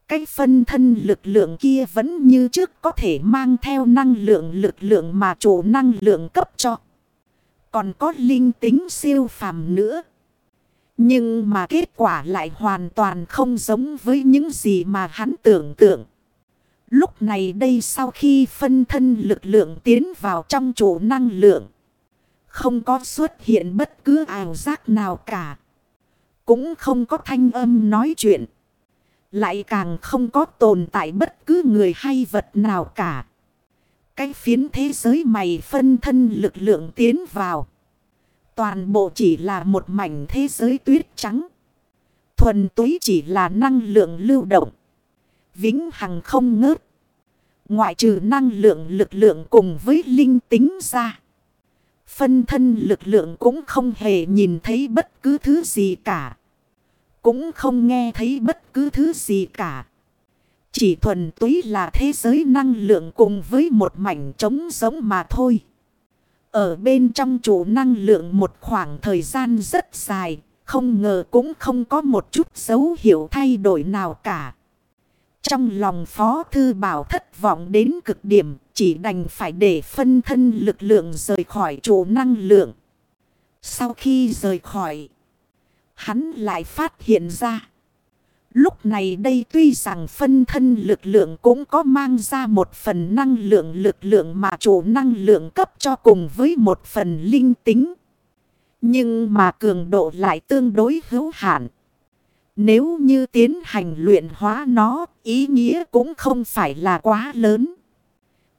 Cái phân thân lực lượng kia vẫn như trước có thể mang theo năng lượng lực lượng mà chủ năng lượng cấp cho. Còn có linh tính siêu phàm nữa. Nhưng mà kết quả lại hoàn toàn không giống với những gì mà hắn tưởng tượng. Lúc này đây sau khi phân thân lực lượng tiến vào trong chủ năng lượng. Không có xuất hiện bất cứ ảo giác nào cả. Cũng không có thanh âm nói chuyện. Lại càng không có tồn tại bất cứ người hay vật nào cả. Cái phiến thế giới mày phân thân lực lượng tiến vào. Toàn bộ chỉ là một mảnh thế giới tuyết trắng. Thuần túy chỉ là năng lượng lưu động. Vĩnh hằng không ngớt. Ngoại trừ năng lượng lực lượng cùng với linh tính ra. Phân thân lực lượng cũng không hề nhìn thấy bất cứ thứ gì cả. Cũng không nghe thấy bất cứ thứ gì cả. Chỉ thuần túy là thế giới năng lượng cùng với một mảnh trống giống mà thôi. Ở bên trong chủ năng lượng một khoảng thời gian rất dài, không ngờ cũng không có một chút dấu hiệu thay đổi nào cả. Trong lòng Phó Thư Bảo thất vọng đến cực điểm, chỉ đành phải để phân thân lực lượng rời khỏi chủ năng lượng. Sau khi rời khỏi, hắn lại phát hiện ra. Lúc này đây tuy rằng phân thân lực lượng cũng có mang ra một phần năng lượng lực lượng mà chủ năng lượng cấp cho cùng với một phần linh tính. Nhưng mà cường độ lại tương đối hữu hạn. Nếu như tiến hành luyện hóa nó, ý nghĩa cũng không phải là quá lớn.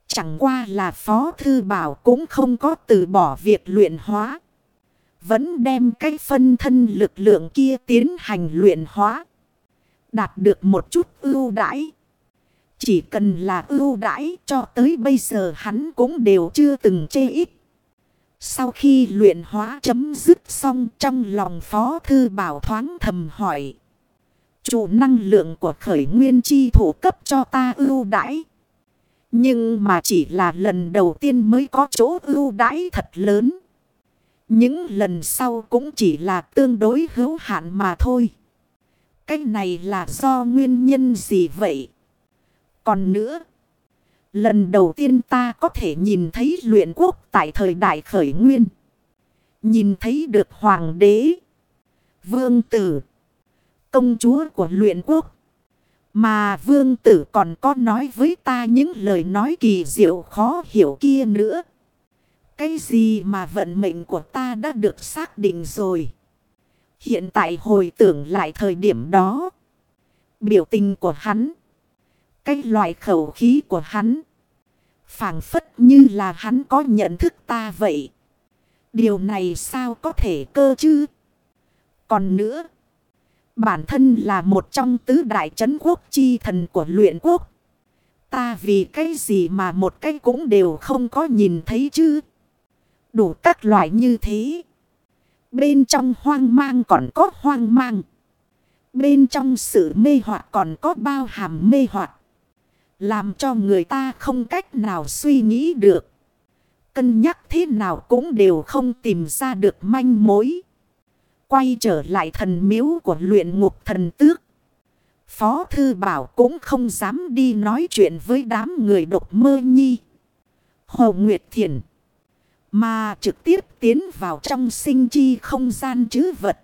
Chẳng qua là Phó Thư Bảo cũng không có từ bỏ việc luyện hóa. Vẫn đem cái phân thân lực lượng kia tiến hành luyện hóa đạt được một chút ưu đãi. Chỉ cần là ưu đãi cho tới bây giờ hắn cũng đều chưa từng chê ít. Sau khi luyện hóa chấm dứt xong trong lòng Phó Thư Bảo thoáng thầm hỏi. Chủ năng lượng của khởi nguyên chi thủ cấp cho ta ưu đãi. Nhưng mà chỉ là lần đầu tiên mới có chỗ ưu đãi thật lớn. Những lần sau cũng chỉ là tương đối hữu hạn mà thôi. Cái này là do nguyên nhân gì vậy? Còn nữa, lần đầu tiên ta có thể nhìn thấy luyện quốc tại thời đại khởi nguyên. Nhìn thấy được hoàng đế, vương tử, công chúa của luyện quốc. Mà vương tử còn có nói với ta những lời nói kỳ diệu khó hiểu kia nữa. Cái gì mà vận mệnh của ta đã được xác định rồi. Hiện tại hồi tưởng lại thời điểm đó. Biểu tình của hắn. Cái loại khẩu khí của hắn. phảng phất như là hắn có nhận thức ta vậy. Điều này sao có thể cơ chứ? Còn nữa. Bản thân là một trong tứ đại chấn quốc chi thần của luyện quốc. Ta vì cái gì mà một cái cũng đều không có nhìn thấy chứ? Đủ các loại như thế. Bên trong hoang mang còn có hoang mang. Bên trong sự mê hoặc còn có bao hàm mê hoặc. Làm cho người ta không cách nào suy nghĩ được. Cân nhắc thế nào cũng đều không tìm ra được manh mối. Quay trở lại thần miếu của luyện ngục thần tước. Phó Thư Bảo cũng không dám đi nói chuyện với đám người độc mơ nhi. Hồ Nguyệt Thiện mà trực tiếp tiến vào trong sinh chi không gian chứ vật.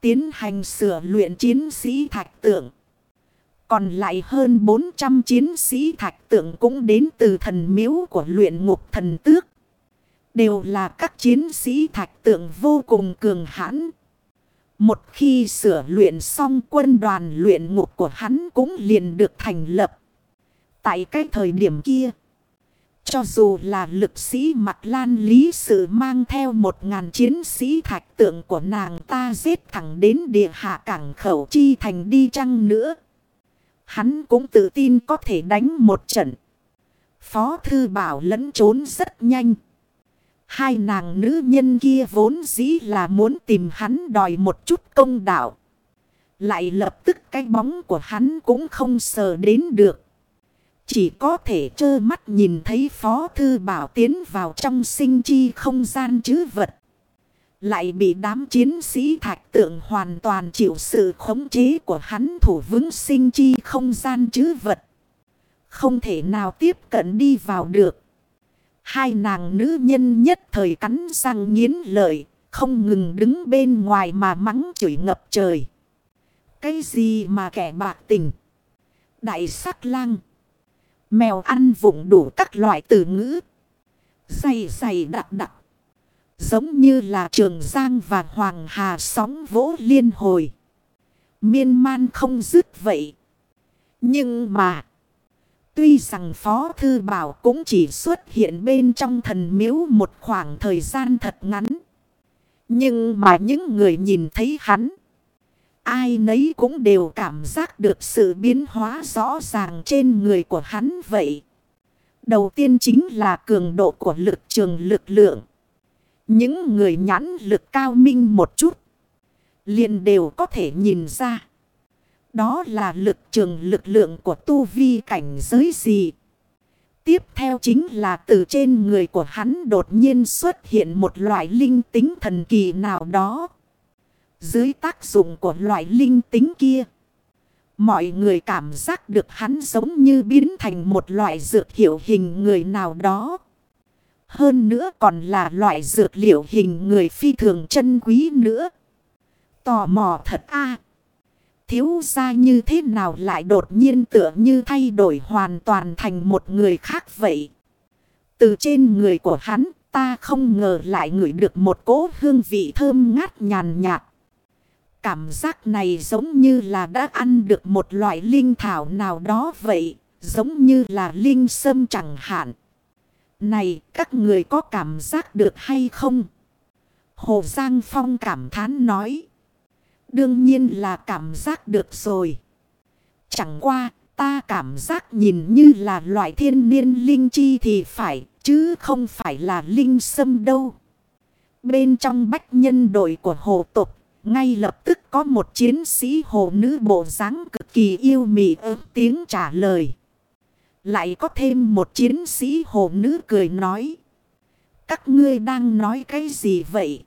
Tiến hành sửa luyện chiến sĩ thạch tượng. Còn lại hơn 400 chiến sĩ thạch tượng cũng đến từ thần miếu của luyện ngục thần tước. Đều là các chiến sĩ thạch tượng vô cùng cường hãn. Một khi sửa luyện xong quân đoàn luyện ngục của hắn cũng liền được thành lập. Tại cái thời điểm kia. Cho dù là lực sĩ mặt lan lý sự mang theo một ngàn chiến sĩ thạch tượng của nàng ta giết thẳng đến địa hạ cảng khẩu chi thành đi chăng nữa. Hắn cũng tự tin có thể đánh một trận. Phó thư bảo lẫn trốn rất nhanh. Hai nàng nữ nhân kia vốn dĩ là muốn tìm hắn đòi một chút công đạo. Lại lập tức cái bóng của hắn cũng không sờ đến được. Chỉ có thể trơ mắt nhìn thấy Phó Thư Bảo tiến vào trong sinh chi không gian chứ vật. Lại bị đám chiến sĩ thạch tượng hoàn toàn chịu sự khống chế của hắn thủ vững sinh chi không gian chứ vật. Không thể nào tiếp cận đi vào được. Hai nàng nữ nhân nhất thời cắn răng nghiến lợi, không ngừng đứng bên ngoài mà mắng chửi ngập trời. Cái gì mà kẻ bạc tình? Đại sắc lang. Mèo ăn vụng đủ các loại từ ngữ. Dày dày đặc đặc. Giống như là trường giang và hoàng hà sóng vỗ liên hồi. Miên man không dứt vậy. Nhưng mà. Tuy rằng Phó Thư Bảo cũng chỉ xuất hiện bên trong thần miếu một khoảng thời gian thật ngắn. Nhưng mà những người nhìn thấy hắn. Ai nấy cũng đều cảm giác được sự biến hóa rõ ràng trên người của hắn vậy. Đầu tiên chính là cường độ của lực trường lực lượng. Những người nhãn lực cao minh một chút. liền đều có thể nhìn ra. Đó là lực trường lực lượng của tu vi cảnh giới gì. Tiếp theo chính là từ trên người của hắn đột nhiên xuất hiện một loại linh tính thần kỳ nào đó. Dưới tác dụng của loại linh tính kia. Mọi người cảm giác được hắn giống như biến thành một loại dược hiệu hình người nào đó. Hơn nữa còn là loại dược liệu hình người phi thường chân quý nữa. Tò mò thật a Thiếu ra như thế nào lại đột nhiên tựa như thay đổi hoàn toàn thành một người khác vậy. Từ trên người của hắn, ta không ngờ lại ngửi được một cỗ hương vị thơm ngát nhàn nhạt. Cảm giác này giống như là đã ăn được một loại linh thảo nào đó vậy. Giống như là linh sâm chẳng hạn. Này, các người có cảm giác được hay không? Hồ Giang Phong cảm thán nói. Đương nhiên là cảm giác được rồi. Chẳng qua, ta cảm giác nhìn như là loại thiên niên linh chi thì phải. Chứ không phải là linh sâm đâu. Bên trong bách nhân đội của hồ tục. Ngay lập tức có một chiến sĩ hồ nữ bộ dáng cực kỳ yêu mị ớt tiếng trả lời. Lại có thêm một chiến sĩ hồ nữ cười nói. Các ngươi đang nói cái gì vậy?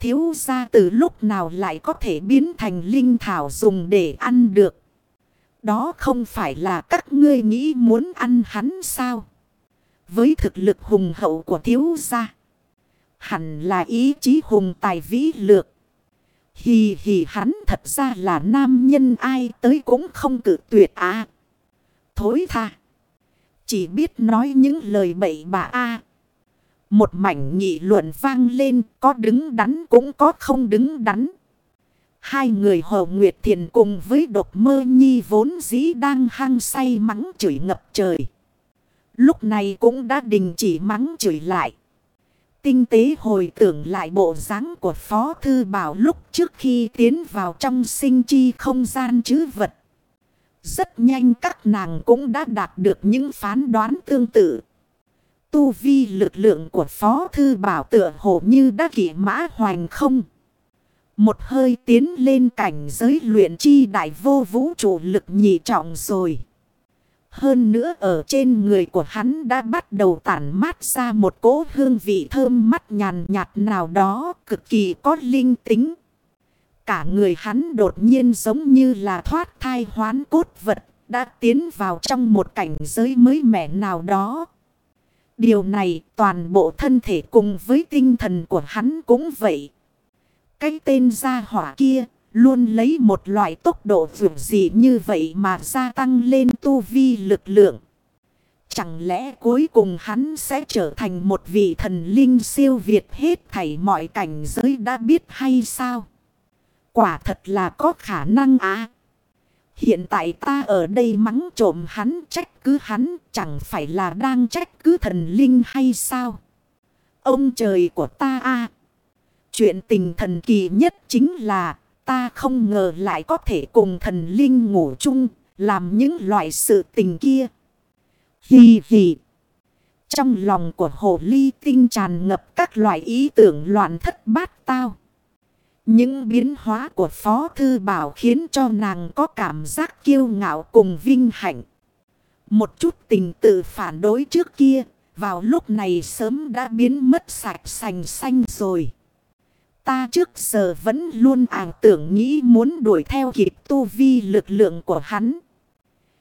Thiếu ra từ lúc nào lại có thể biến thành linh thảo dùng để ăn được. Đó không phải là các ngươi nghĩ muốn ăn hắn sao? Với thực lực hùng hậu của thiếu gia. Hẳn là ý chí hùng tài vĩ lược. Hì hì hắn thật ra là nam nhân ai tới cũng không cử tuyệt à. Thối tha. Chỉ biết nói những lời bậy bạ a Một mảnh nghị luận vang lên, có đứng đắn cũng có không đứng đắn. Hai người Hồ Nguyệt Thiền cùng với độc mơ nhi vốn dĩ đang hăng say mắng chửi ngập trời. Lúc này cũng đã đình chỉ mắng chửi lại. Tinh tế hồi tưởng lại bộ dáng của Phó Thư Bảo lúc trước khi tiến vào trong sinh chi không gian chứ vật. Rất nhanh các nàng cũng đã đạt được những phán đoán tương tự. Tu vi lực lượng của Phó Thư Bảo tựa hồ như đã kỷ mã hoành không. Một hơi tiến lên cảnh giới luyện chi đại vô vũ trụ lực nhị trọng rồi. Hơn nữa ở trên người của hắn đã bắt đầu tản mát ra một cỗ hương vị thơm mắt nhàn nhạt nào đó cực kỳ có linh tính. Cả người hắn đột nhiên giống như là thoát thai hoán cốt vật, đã tiến vào trong một cảnh giới mới mẻ nào đó. Điều này toàn bộ thân thể cùng với tinh thần của hắn cũng vậy. Cái tên gia hỏa kia luôn lấy một loại tốc độ vượt dị như vậy mà gia tăng lên tu vi lực lượng. Chẳng lẽ cuối cùng hắn sẽ trở thành một vị thần linh siêu việt hết thảy mọi cảnh giới đã biết hay sao? Quả thật là có khả năng à. Hiện tại ta ở đây mắng trộm hắn trách cứ hắn, chẳng phải là đang trách cứ thần linh hay sao? Ông trời của ta a Chuyện tình thần kỳ nhất chính là ta không ngờ lại có thể cùng thần linh ngủ chung làm những loại sự tình kia. Hì hì. Trong lòng của hồ ly tinh tràn ngập các loại ý tưởng loạn thất bát tao. Những biến hóa của Phó Thư Bảo khiến cho nàng có cảm giác kiêu ngạo cùng vinh hạnh. Một chút tình tự phản đối trước kia, vào lúc này sớm đã biến mất sạch sành xanh rồi. Ta trước giờ vẫn luôn ảo tưởng nghĩ muốn đuổi theo kịp tu vi lực lượng của hắn.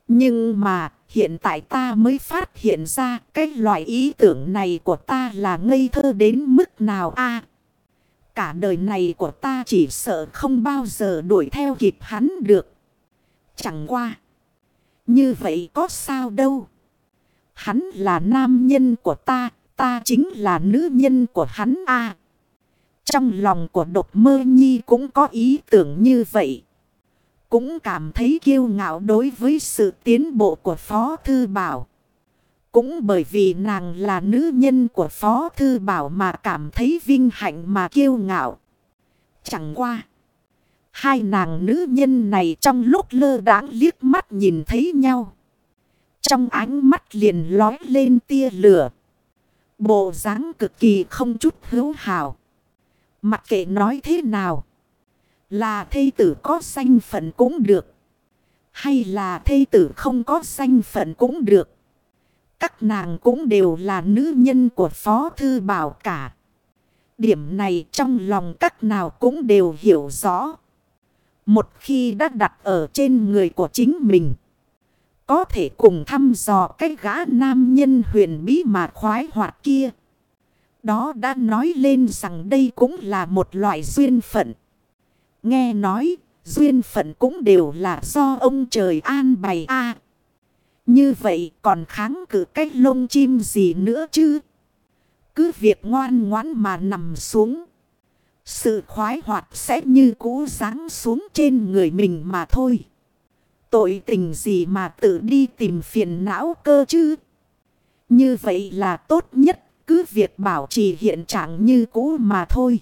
Nhưng mà hiện tại ta mới phát hiện ra cái loại ý tưởng này của ta là ngây thơ đến mức nào a Cả đời này của ta chỉ sợ không bao giờ đuổi theo kịp hắn được. Chẳng qua. Như vậy có sao đâu. Hắn là nam nhân của ta, ta chính là nữ nhân của hắn a trong lòng của độc mơ nhi cũng có ý tưởng như vậy. Cũng cảm thấy kiêu ngạo đối với sự tiến bộ của Phó Thư Bảo. Cũng bởi vì nàng là nữ nhân của Phó Thư Bảo mà cảm thấy vinh hạnh mà kiêu ngạo. Chẳng qua. Hai nàng nữ nhân này trong lúc lơ đãng liếc mắt nhìn thấy nhau. Trong ánh mắt liền lói lên tia lửa. Bộ dáng cực kỳ không chút hữu hào. Mặc kệ nói thế nào. Là thê tử có danh phận cũng được. Hay là thê tử không có danh phận cũng được. Các nàng cũng đều là nữ nhân của Phó Thư Bảo cả. Điểm này trong lòng các nào cũng đều hiểu rõ. Một khi đã đặt ở trên người của chính mình. Có thể cùng thăm dò cái gã nam nhân huyền bí mà khoái hoạt kia. Đó đã nói lên rằng đây cũng là một loại duyên phận. Nghe nói, duyên phận cũng đều là do ông trời an bày a Như vậy còn kháng cự cái lông chim gì nữa chứ? Cứ việc ngoan ngoãn mà nằm xuống. Sự khoái hoạt sẽ như cũ ráng xuống trên người mình mà thôi. Tội tình gì mà tự đi tìm phiền não cơ chứ? Như vậy là tốt nhất, cứ việc bảo trì hiện trạng như cũ mà thôi.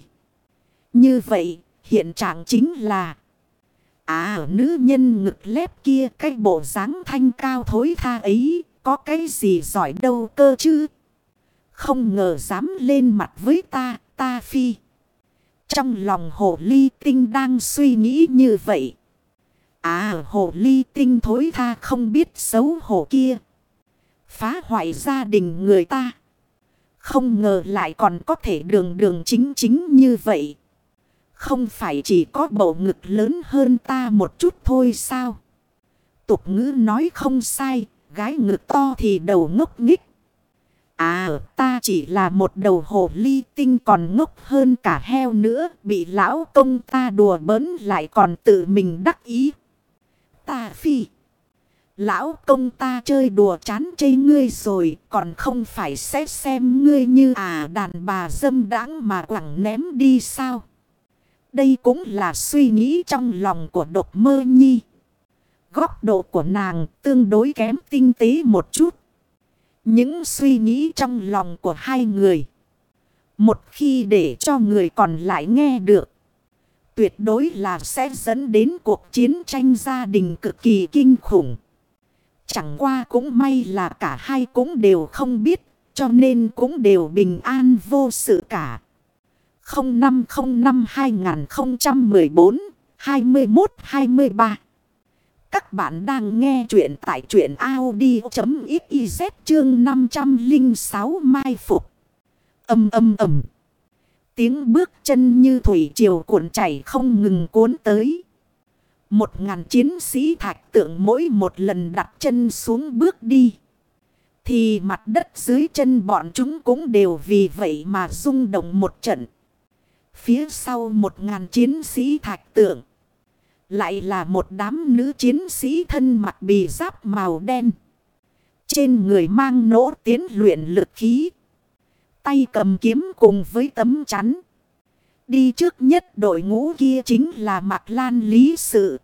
Như vậy, hiện trạng chính là... À, nữ nhân ngực lép kia, cái bộ dáng thanh cao thối tha ấy, có cái gì giỏi đâu cơ chứ? Không ngờ dám lên mặt với ta, ta phi. Trong lòng hồ ly tinh đang suy nghĩ như vậy. À hồ ly tinh thối tha không biết xấu hổ kia. Phá hoại gia đình người ta. Không ngờ lại còn có thể đường đường chính chính như vậy. Không phải chỉ có bầu ngực lớn hơn ta một chút thôi sao? Tục ngữ nói không sai, gái ngực to thì đầu ngốc nghích. À ta chỉ là một đầu hồ ly tinh còn ngốc hơn cả heo nữa. Bị lão công ta đùa bớn lại còn tự mình đắc ý. Ta phi. Lão công ta chơi đùa chán chê ngươi rồi. Còn không phải xét xem ngươi như à đàn bà dâm đãng mà quẳng ném đi sao. Đây cũng là suy nghĩ trong lòng của độc mơ nhi. Góc độ của nàng tương đối kém tinh tế một chút. Những suy nghĩ trong lòng của hai người. Một khi để cho người còn lại nghe được. Tuyệt đối là sẽ dẫn đến cuộc chiến tranh gia đình cực kỳ kinh khủng. Chẳng qua cũng may là cả hai cũng đều không biết. Cho nên cũng đều bình an vô sự cả. 0505 2014 21 23 Các bạn đang nghe chuyện tại chuyện Audi.xyz chương 506 Mai Phục. Âm âm ầm. Tiếng bước chân như thủy triều cuộn chảy không ngừng cuốn tới. Một ngàn chiến sĩ thạch tượng mỗi một lần đặt chân xuống bước đi. Thì mặt đất dưới chân bọn chúng cũng đều vì vậy mà rung động một trận. Phía sau một ngàn chiến sĩ thạch tượng. Lại là một đám nữ chiến sĩ thân mặc bì giáp màu đen. Trên người mang nỗ tiến luyện lực khí. Tay cầm kiếm cùng với tấm chắn. Đi trước nhất đội ngũ kia chính là Mạc Lan Lý Sự.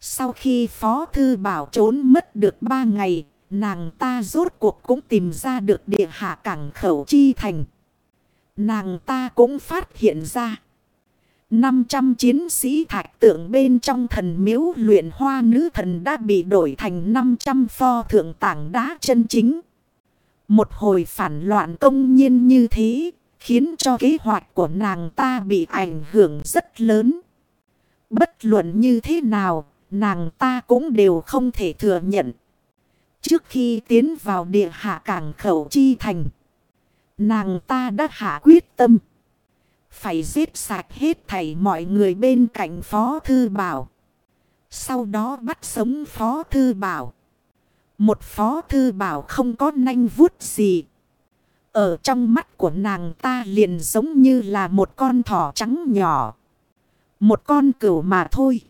Sau khi Phó Thư Bảo trốn mất được ba ngày, nàng ta rốt cuộc cũng tìm ra được địa hạ cảng khẩu chi thành. Nàng ta cũng phát hiện ra. 500 chiến sĩ thạch tượng bên trong thần miếu luyện hoa nữ thần đã bị đổi thành 500 pho thượng tảng đá chân chính. Một hồi phản loạn công nhiên như thế, khiến cho kế hoạch của nàng ta bị ảnh hưởng rất lớn. Bất luận như thế nào, nàng ta cũng đều không thể thừa nhận. Trước khi tiến vào địa hạ cảng khẩu chi thành, nàng ta đã hạ quyết tâm. Phải giết sạch hết thảy mọi người bên cạnh Phó Thư Bảo. Sau đó bắt sống Phó Thư Bảo. Một Phó Thư Bảo không có nanh vuốt gì. Ở trong mắt của nàng ta liền giống như là một con thỏ trắng nhỏ. Một con cửu mà thôi.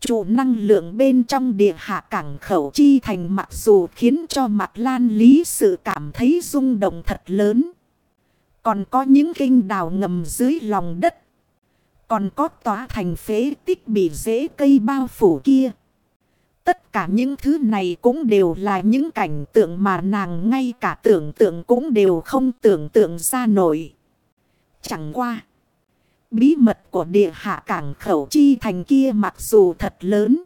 Chủ năng lượng bên trong địa hạ cảng khẩu chi thành mặc dù khiến cho mặt lan lý sự cảm thấy rung động thật lớn. Còn có những kinh đào ngầm dưới lòng đất. Còn có tòa thành phế tích bị rễ cây bao phủ kia. Tất cả những thứ này cũng đều là những cảnh tượng mà nàng ngay cả tưởng tượng cũng đều không tưởng tượng ra nổi. Chẳng qua. Bí mật của địa hạ cảng khẩu chi thành kia mặc dù thật lớn.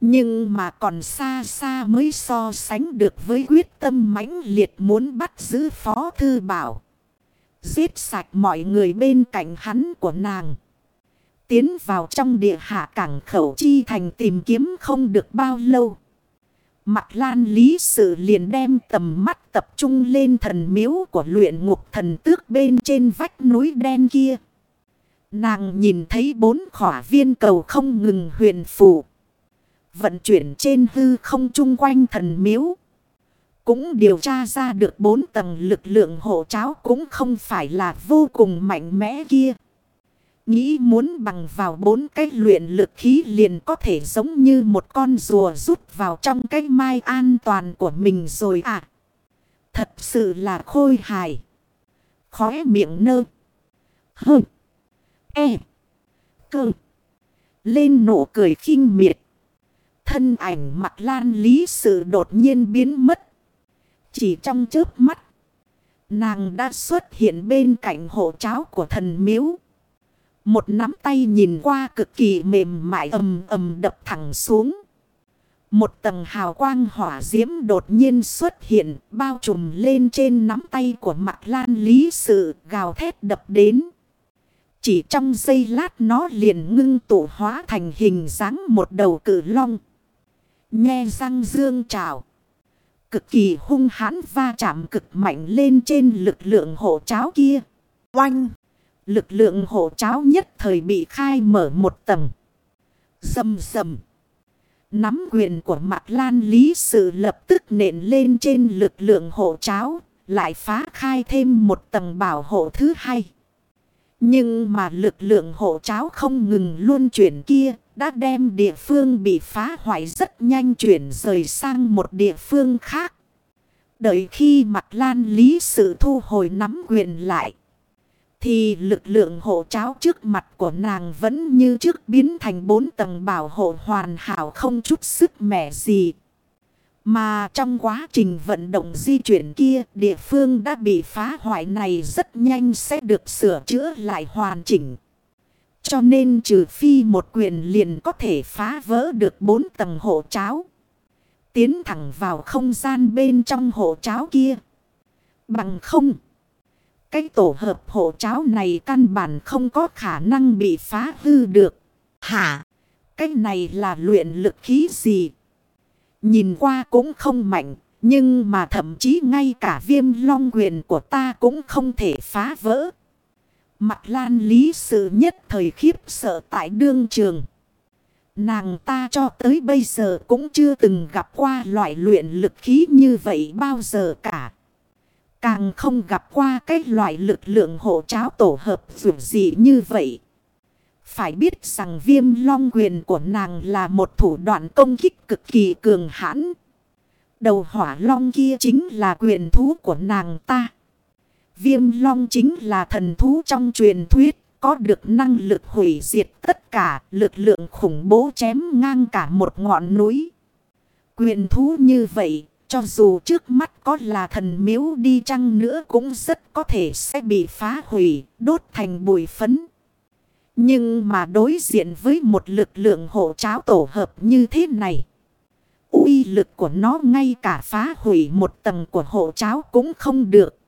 Nhưng mà còn xa xa mới so sánh được với quyết tâm mãnh liệt muốn bắt giữ Phó Thư Bảo. Giết sạch mọi người bên cạnh hắn của nàng. Tiến vào trong địa hạ cảng khẩu chi thành tìm kiếm không được bao lâu. Mặt lan lý sự liền đem tầm mắt tập trung lên thần miếu của luyện ngục thần tước bên trên vách núi đen kia. Nàng nhìn thấy bốn khỏa viên cầu không ngừng huyền phù. Vận chuyển trên hư không chung quanh thần miếu. Cũng điều tra ra được bốn tầng lực lượng hộ cháo cũng không phải là vô cùng mạnh mẽ kia. Nghĩ muốn bằng vào bốn cái luyện lực khí liền có thể giống như một con rùa rút vào trong cái mai an toàn của mình rồi à. Thật sự là khôi hài. Khóe miệng nơ. Hơ. E. Cơ. Lên nụ cười khinh miệt. Thân ảnh mặt lan lý sự đột nhiên biến mất. Chỉ trong chớp mắt. Nàng đã xuất hiện bên cạnh hộ cháo của thần miếu. Một nắm tay nhìn qua cực kỳ mềm mại ầm ầm đập thẳng xuống. Một tầng hào quang hỏa diễm đột nhiên xuất hiện, bao trùm lên trên nắm tay của mặt lan lý sự gào thét đập đến. Chỉ trong giây lát nó liền ngưng tụ hóa thành hình dáng một đầu cử long. Nhe răng dương trào. Cực kỳ hung hãn va chạm cực mạnh lên trên lực lượng hộ cháo kia. Oanh! Lực lượng hộ cháo nhất thời bị khai mở một tầng. Dầm dầm. Nắm quyền của mặt Lan Lý Sự lập tức nện lên trên lực lượng hộ cháo. Lại phá khai thêm một tầng bảo hộ thứ hai. Nhưng mà lực lượng hộ cháo không ngừng luôn chuyển kia. Đã đem địa phương bị phá hoại rất nhanh chuyển rời sang một địa phương khác. Đợi khi mặt lan lý sự thu hồi nắm quyền lại. Thì lực lượng hộ cháo trước mặt của nàng vẫn như trước biến thành bốn tầng bảo hộ hoàn hảo không chút sức mẻ gì. Mà trong quá trình vận động di chuyển kia, địa phương đã bị phá hoại này rất nhanh sẽ được sửa chữa lại hoàn chỉnh. Cho nên trừ phi một quyền liền có thể phá vỡ được bốn tầng hộ cháo. Tiến thẳng vào không gian bên trong hộ cháo kia. Bằng không. Cái tổ hợp hộ cháo này căn bản không có khả năng bị phá hư được. Hả? Cái này là luyện lực khí gì? Nhìn qua cũng không mạnh. Nhưng mà thậm chí ngay cả viêm long quyền của ta cũng không thể phá vỡ. Mặt lan lý sự nhất thời khiếp sợ tại đương trường. Nàng ta cho tới bây giờ cũng chưa từng gặp qua loại luyện lực khí như vậy bao giờ cả. Càng không gặp qua cái loại lực lượng hộ cháo tổ hợp dù gì như vậy. Phải biết rằng viêm long quyền của nàng là một thủ đoạn công kích cực kỳ cường hãn. Đầu hỏa long kia chính là quyền thú của nàng ta. Viêm long chính là thần thú trong truyền thuyết. Có được năng lực hủy diệt tất cả lực lượng khủng bố chém ngang cả một ngọn núi. Quyền thú như vậy, cho dù trước mắt có là thần miếu đi chăng nữa cũng rất có thể sẽ bị phá hủy, đốt thành bụi phấn. Nhưng mà đối diện với một lực lượng hộ cháo tổ hợp như thế này. uy lực của nó ngay cả phá hủy một tầng của hộ cháo cũng không được.